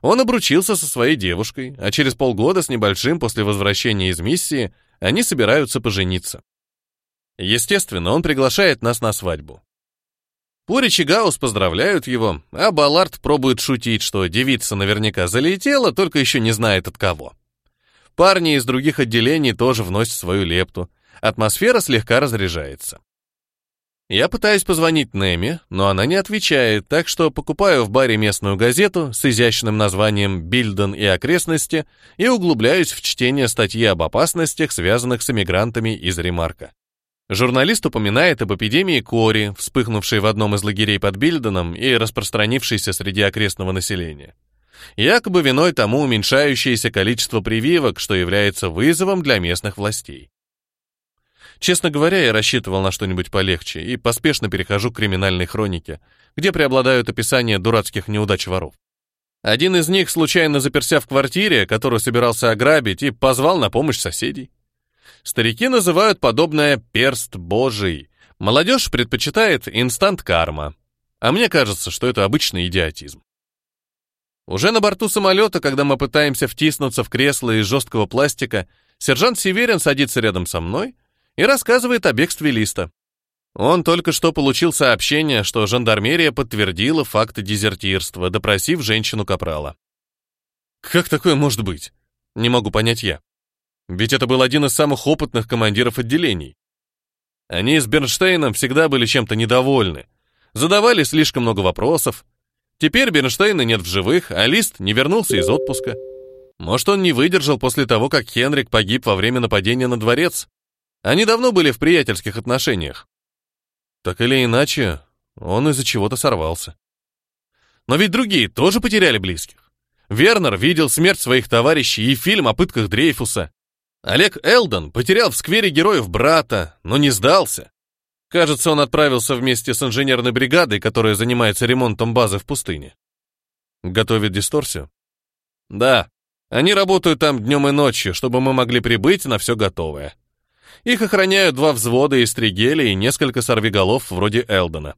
Он обручился со своей девушкой, а через полгода с небольшим после возвращения из миссии они собираются пожениться. Естественно, он приглашает нас на свадьбу. Пурич и Гаус поздравляют его, а Баллард пробует шутить, что девица наверняка залетела, только еще не знает от кого. Парни из других отделений тоже вносят свою лепту. Атмосфера слегка разряжается. Я пытаюсь позвонить Неми, но она не отвечает, так что покупаю в баре местную газету с изящным названием «Бильден и окрестности» и углубляюсь в чтение статьи об опасностях, связанных с эмигрантами из Ремарка. Журналист упоминает об эпидемии кори, вспыхнувшей в одном из лагерей под Бильденом и распространившейся среди окрестного населения. Якобы виной тому уменьшающееся количество прививок, что является вызовом для местных властей. Честно говоря, я рассчитывал на что-нибудь полегче и поспешно перехожу к криминальной хронике, где преобладают описания дурацких неудач воров. Один из них случайно заперся в квартире, которую собирался ограбить, и позвал на помощь соседей. Старики называют подобное «перст божий». Молодежь предпочитает инстант карма. А мне кажется, что это обычный идиотизм. Уже на борту самолета, когда мы пытаемся втиснуться в кресло из жесткого пластика, сержант Северин садится рядом со мной и рассказывает о бегстве Листа. Он только что получил сообщение, что жандармерия подтвердила факт дезертирства, допросив женщину-капрала. «Как такое может быть?» Не могу понять я. Ведь это был один из самых опытных командиров отделений. Они с Бернштейном всегда были чем-то недовольны, задавали слишком много вопросов. Теперь Бернштейна нет в живых, а Лист не вернулся из отпуска. Может, он не выдержал после того, как Хенрик погиб во время нападения на дворец? Они давно были в приятельских отношениях. Так или иначе, он из-за чего-то сорвался. Но ведь другие тоже потеряли близких. Вернер видел смерть своих товарищей и фильм о пытках Дрейфуса. Олег Элдон потерял в сквере героев брата, но не сдался. Кажется, он отправился вместе с инженерной бригадой, которая занимается ремонтом базы в пустыне. Готовит дисторсию? Да. Они работают там днем и ночью, чтобы мы могли прибыть на все готовое. Их охраняют два взвода из Тригели и несколько сорвиголов вроде Элдона.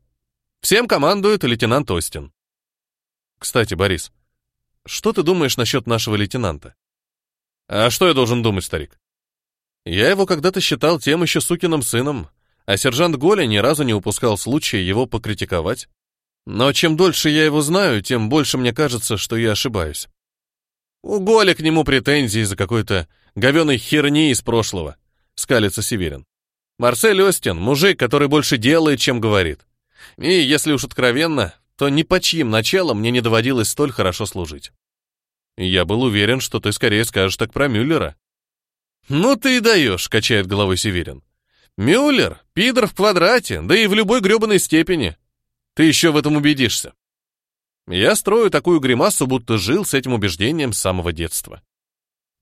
Всем командует лейтенант Остин. Кстати, Борис, что ты думаешь насчет нашего лейтенанта? Э, а что я должен думать, старик? Я его когда-то считал тем еще сукиным сыном, а сержант Голя ни разу не упускал случая его покритиковать. Но чем дольше я его знаю, тем больше мне кажется, что я ошибаюсь. У Голя к нему претензии за какой-то говёной херни из прошлого, скалится Северин. Марсель Остин — мужик, который больше делает, чем говорит. И, если уж откровенно, то ни по чьим началам мне не доводилось столь хорошо служить. Я был уверен, что ты скорее скажешь так про Мюллера. Ну ты и даешь, качает головой Северин. Мюллер, пидор в квадрате, да и в любой гребаной степени. Ты еще в этом убедишься. Я строю такую гримасу, будто жил с этим убеждением с самого детства.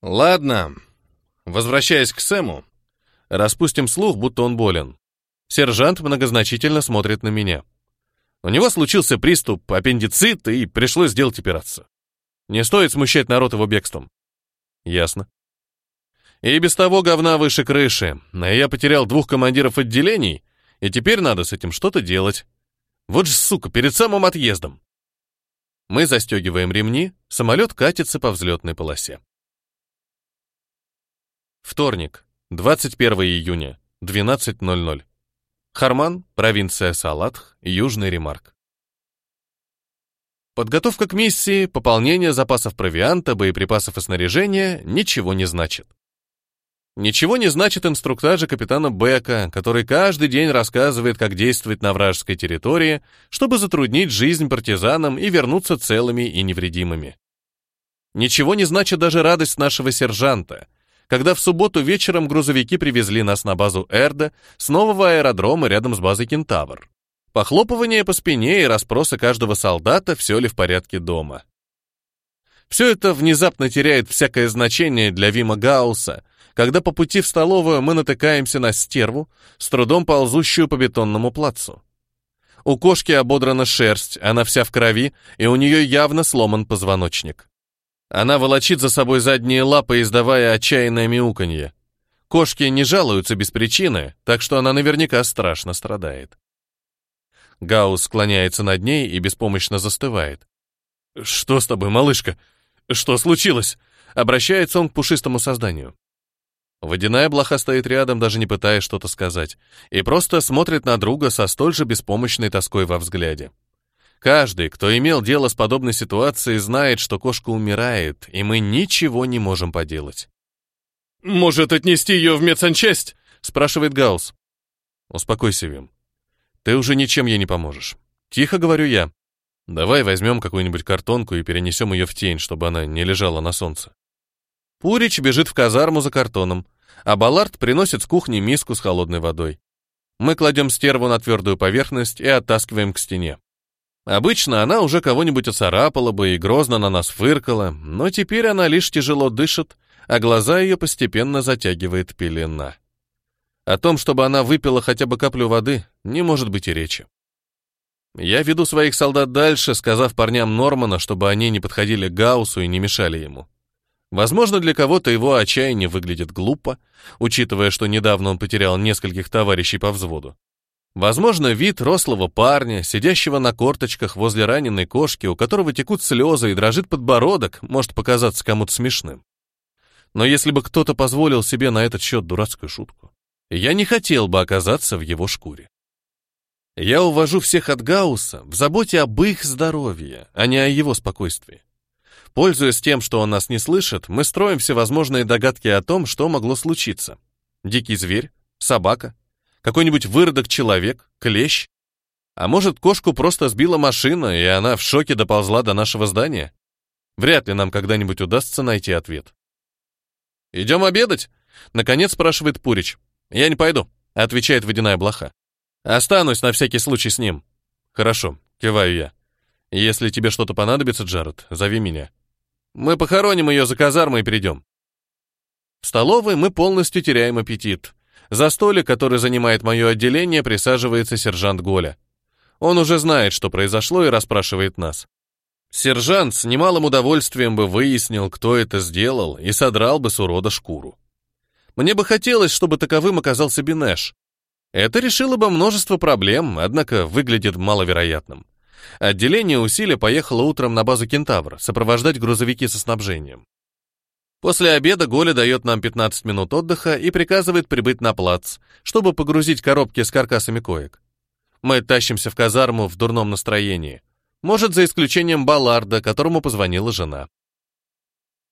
Ладно, возвращаясь к Сэму, распустим слух, будто он болен. Сержант многозначительно смотрит на меня. У него случился приступ аппендицита и пришлось сделать операцию. Не стоит смущать народ его бегством». «Ясно». «И без того говна выше крыши. Я потерял двух командиров отделений, и теперь надо с этим что-то делать. Вот же, сука, перед самым отъездом». Мы застегиваем ремни, самолет катится по взлетной полосе. Вторник, 21 июня, 12.00. Харман, провинция Салатх, Южный Ремарк. Подготовка к миссии, пополнение запасов провианта, боеприпасов и снаряжения ничего не значит. Ничего не значит инструктажа капитана Бека, который каждый день рассказывает, как действовать на вражеской территории, чтобы затруднить жизнь партизанам и вернуться целыми и невредимыми. Ничего не значит даже радость нашего сержанта, когда в субботу вечером грузовики привезли нас на базу Эрда с нового аэродрома рядом с базой Кентавр похлопывание по спине и расспросы каждого солдата, все ли в порядке дома. Все это внезапно теряет всякое значение для Вима Гаусса, когда по пути в столовую мы натыкаемся на стерву, с трудом ползущую по бетонному плацу. У кошки ободрана шерсть, она вся в крови, и у нее явно сломан позвоночник. Она волочит за собой задние лапы, издавая отчаянное мяуканье. Кошки не жалуются без причины, так что она наверняка страшно страдает. Гаус склоняется над ней и беспомощно застывает. «Что с тобой, малышка? Что случилось?» Обращается он к пушистому созданию. Водяная блоха стоит рядом, даже не пытаясь что-то сказать, и просто смотрит на друга со столь же беспомощной тоской во взгляде. Каждый, кто имел дело с подобной ситуацией, знает, что кошка умирает, и мы ничего не можем поделать. «Может, отнести ее в медсанчасть?» — спрашивает Гаус. «Успокойся, Вим. Ты уже ничем ей не поможешь. Тихо говорю я. Давай возьмем какую-нибудь картонку и перенесем ее в тень, чтобы она не лежала на солнце. Пурич бежит в казарму за картоном, а Баллард приносит с кухни миску с холодной водой. Мы кладем стерву на твердую поверхность и оттаскиваем к стене. Обычно она уже кого-нибудь оцарапала бы и грозно на нас фыркала, но теперь она лишь тяжело дышит, а глаза ее постепенно затягивает пелена. О том, чтобы она выпила хотя бы каплю воды, не может быть и речи. Я веду своих солдат дальше, сказав парням Нормана, чтобы они не подходили к Гауссу и не мешали ему. Возможно, для кого-то его отчаяние выглядит глупо, учитывая, что недавно он потерял нескольких товарищей по взводу. Возможно, вид рослого парня, сидящего на корточках возле раненой кошки, у которого текут слезы и дрожит подбородок, может показаться кому-то смешным. Но если бы кто-то позволил себе на этот счет дурацкую шутку. Я не хотел бы оказаться в его шкуре. Я увожу всех от Гаусса в заботе об их здоровье, а не о его спокойствии. Пользуясь тем, что он нас не слышит, мы строим всевозможные догадки о том, что могло случиться. Дикий зверь, собака, какой-нибудь выродок человек, клещ. А может, кошку просто сбила машина, и она в шоке доползла до нашего здания? Вряд ли нам когда-нибудь удастся найти ответ. «Идем обедать?» — наконец спрашивает Пурич. «Я не пойду», — отвечает водяная блоха. «Останусь на всякий случай с ним». «Хорошо», — киваю я. «Если тебе что-то понадобится, Джаред, зови меня». «Мы похороним ее за казармой и перейдем». В столовой мы полностью теряем аппетит. За столик, который занимает мое отделение, присаживается сержант Голя. Он уже знает, что произошло, и расспрашивает нас. Сержант с немалым удовольствием бы выяснил, кто это сделал, и содрал бы с урода шкуру. Мне бы хотелось, чтобы таковым оказался Бинеш. Это решило бы множество проблем, однако выглядит маловероятным. Отделение усилия поехало утром на базу «Кентавр» сопровождать грузовики со снабжением. После обеда Голя дает нам 15 минут отдыха и приказывает прибыть на плац, чтобы погрузить коробки с каркасами коек. Мы тащимся в казарму в дурном настроении. Может, за исключением Балларда, которому позвонила жена.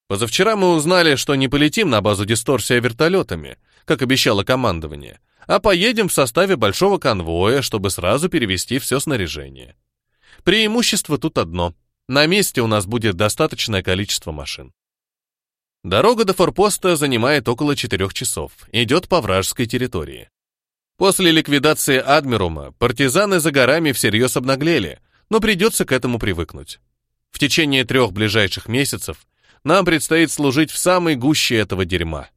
Позавчера мы узнали, что не полетим на базу дисторсия вертолетами, как обещало командование, а поедем в составе большого конвоя, чтобы сразу перевести все снаряжение. Преимущество тут одно. На месте у нас будет достаточное количество машин. Дорога до форпоста занимает около 4 часов, идет по вражеской территории. После ликвидации Адмирума партизаны за горами всерьез обнаглели, но придется к этому привыкнуть. В течение трех ближайших месяцев нам предстоит служить в самой гуще этого дерьма.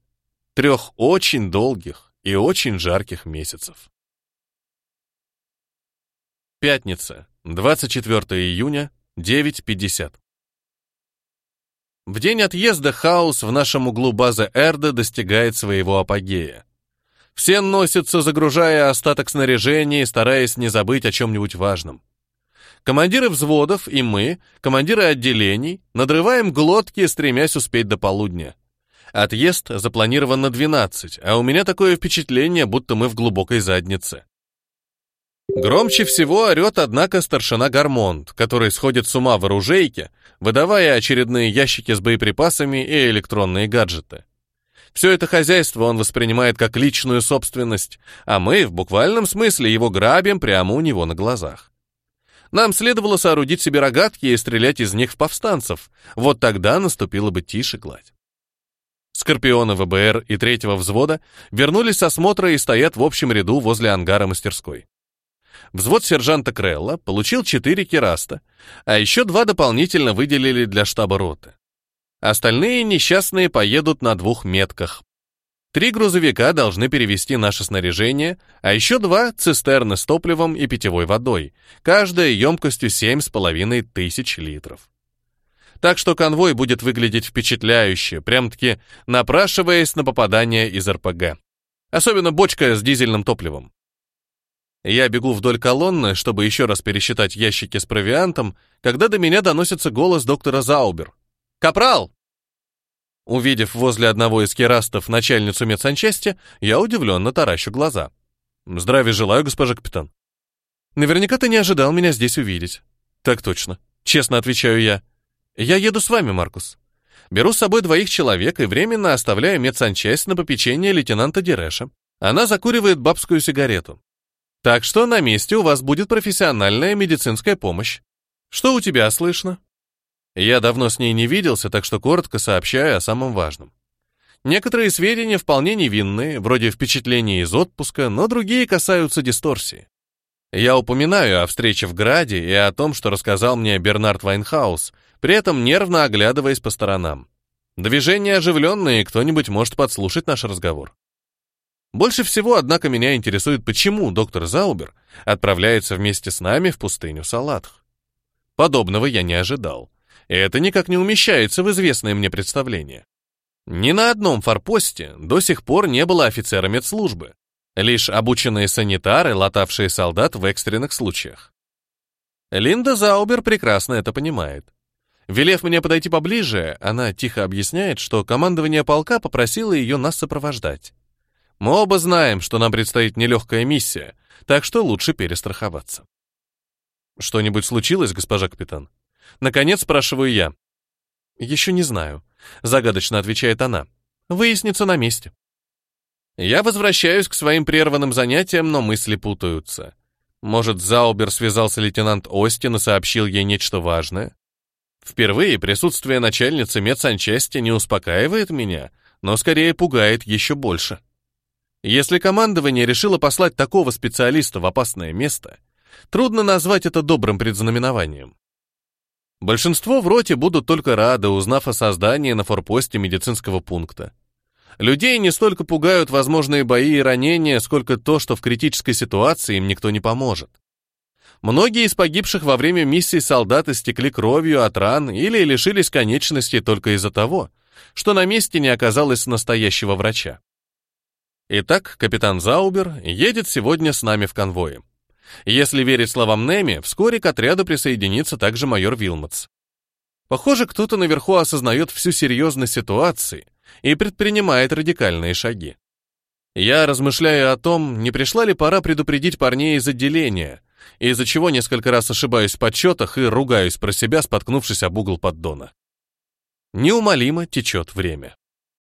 Трех очень долгих и очень жарких месяцев. Пятница, 24 июня, 9.50. В день отъезда хаос в нашем углу базы Эрда достигает своего апогея. Все носятся, загружая остаток снаряжения и стараясь не забыть о чем-нибудь важном командиры взводов и мы, командиры отделений, надрываем глотки, стремясь успеть до полудня. Отъезд запланирован на 12, а у меня такое впечатление, будто мы в глубокой заднице. Громче всего орет, однако, старшина Гармонт, который сходит с ума в оружейке, выдавая очередные ящики с боеприпасами и электронные гаджеты. Все это хозяйство он воспринимает как личную собственность, а мы в буквальном смысле его грабим прямо у него на глазах. Нам следовало соорудить себе рогатки и стрелять из них в повстанцев. Вот тогда наступила бы тише гладь. Скорпионы ВБР и третьего взвода вернулись со смотра и стоят в общем ряду возле ангара мастерской. Взвод сержанта Крелла получил четыре кераста, а еще два дополнительно выделили для штаба роты. Остальные несчастные поедут на двух метках, Три грузовика должны перевести наше снаряжение, а еще два — цистерны с топливом и питьевой водой, каждая емкостью 7,5 тысяч литров. Так что конвой будет выглядеть впечатляюще, прям-таки напрашиваясь на попадание из РПГ. Особенно бочка с дизельным топливом. Я бегу вдоль колонны, чтобы еще раз пересчитать ящики с провиантом, когда до меня доносится голос доктора Заубер. «Капрал! Увидев возле одного из керастов начальницу медсанчасти, я удивленно таращу глаза. «Здравия желаю, госпожа капитан». «Наверняка ты не ожидал меня здесь увидеть». «Так точно. Честно отвечаю я. Я еду с вами, Маркус. Беру с собой двоих человек и временно оставляю медсанчасть на попечение лейтенанта Дереша. Она закуривает бабскую сигарету. Так что на месте у вас будет профессиональная медицинская помощь. Что у тебя слышно?» Я давно с ней не виделся, так что коротко сообщаю о самом важном. Некоторые сведения вполне невинные, вроде впечатлений из отпуска, но другие касаются дисторсии. Я упоминаю о встрече в Граде и о том, что рассказал мне Бернард Вайнхаус, при этом нервно оглядываясь по сторонам. Движение оживленное, и кто-нибудь может подслушать наш разговор. Больше всего, однако, меня интересует, почему доктор Заубер отправляется вместе с нами в пустыню Салатх. Подобного я не ожидал. Это никак не умещается в известное мне представление. Ни на одном форпосте до сих пор не было офицера медслужбы, лишь обученные санитары, латавшие солдат в экстренных случаях. Линда Заубер прекрасно это понимает. Велев мне подойти поближе, она тихо объясняет, что командование полка попросило ее нас сопровождать. Мы оба знаем, что нам предстоит нелегкая миссия, так что лучше перестраховаться. «Что-нибудь случилось, госпожа капитан?» Наконец спрашиваю я. «Еще не знаю», — загадочно отвечает она. «Выяснится на месте». Я возвращаюсь к своим прерванным занятиям, но мысли путаются. Может, Заубер связался лейтенант Остин и сообщил ей нечто важное? Впервые присутствие начальницы медсанчасти не успокаивает меня, но скорее пугает еще больше. Если командование решило послать такого специалиста в опасное место, трудно назвать это добрым предзнаменованием. Большинство в роте будут только рады, узнав о создании на форпосте медицинского пункта. Людей не столько пугают возможные бои и ранения, сколько то, что в критической ситуации им никто не поможет. Многие из погибших во время миссии солдаты стекли кровью от ран или лишились конечности только из-за того, что на месте не оказалось настоящего врача. Итак, капитан Заубер едет сегодня с нами в конвое. Если верить словам Неми, вскоре к отряду присоединится также майор Вилмотс. Похоже, кто-то наверху осознает всю серьезность ситуации и предпринимает радикальные шаги. Я размышляю о том, не пришла ли пора предупредить парней из отделения, из-за чего несколько раз ошибаюсь в подсчетах и ругаюсь про себя, споткнувшись об угол поддона. Неумолимо течет время.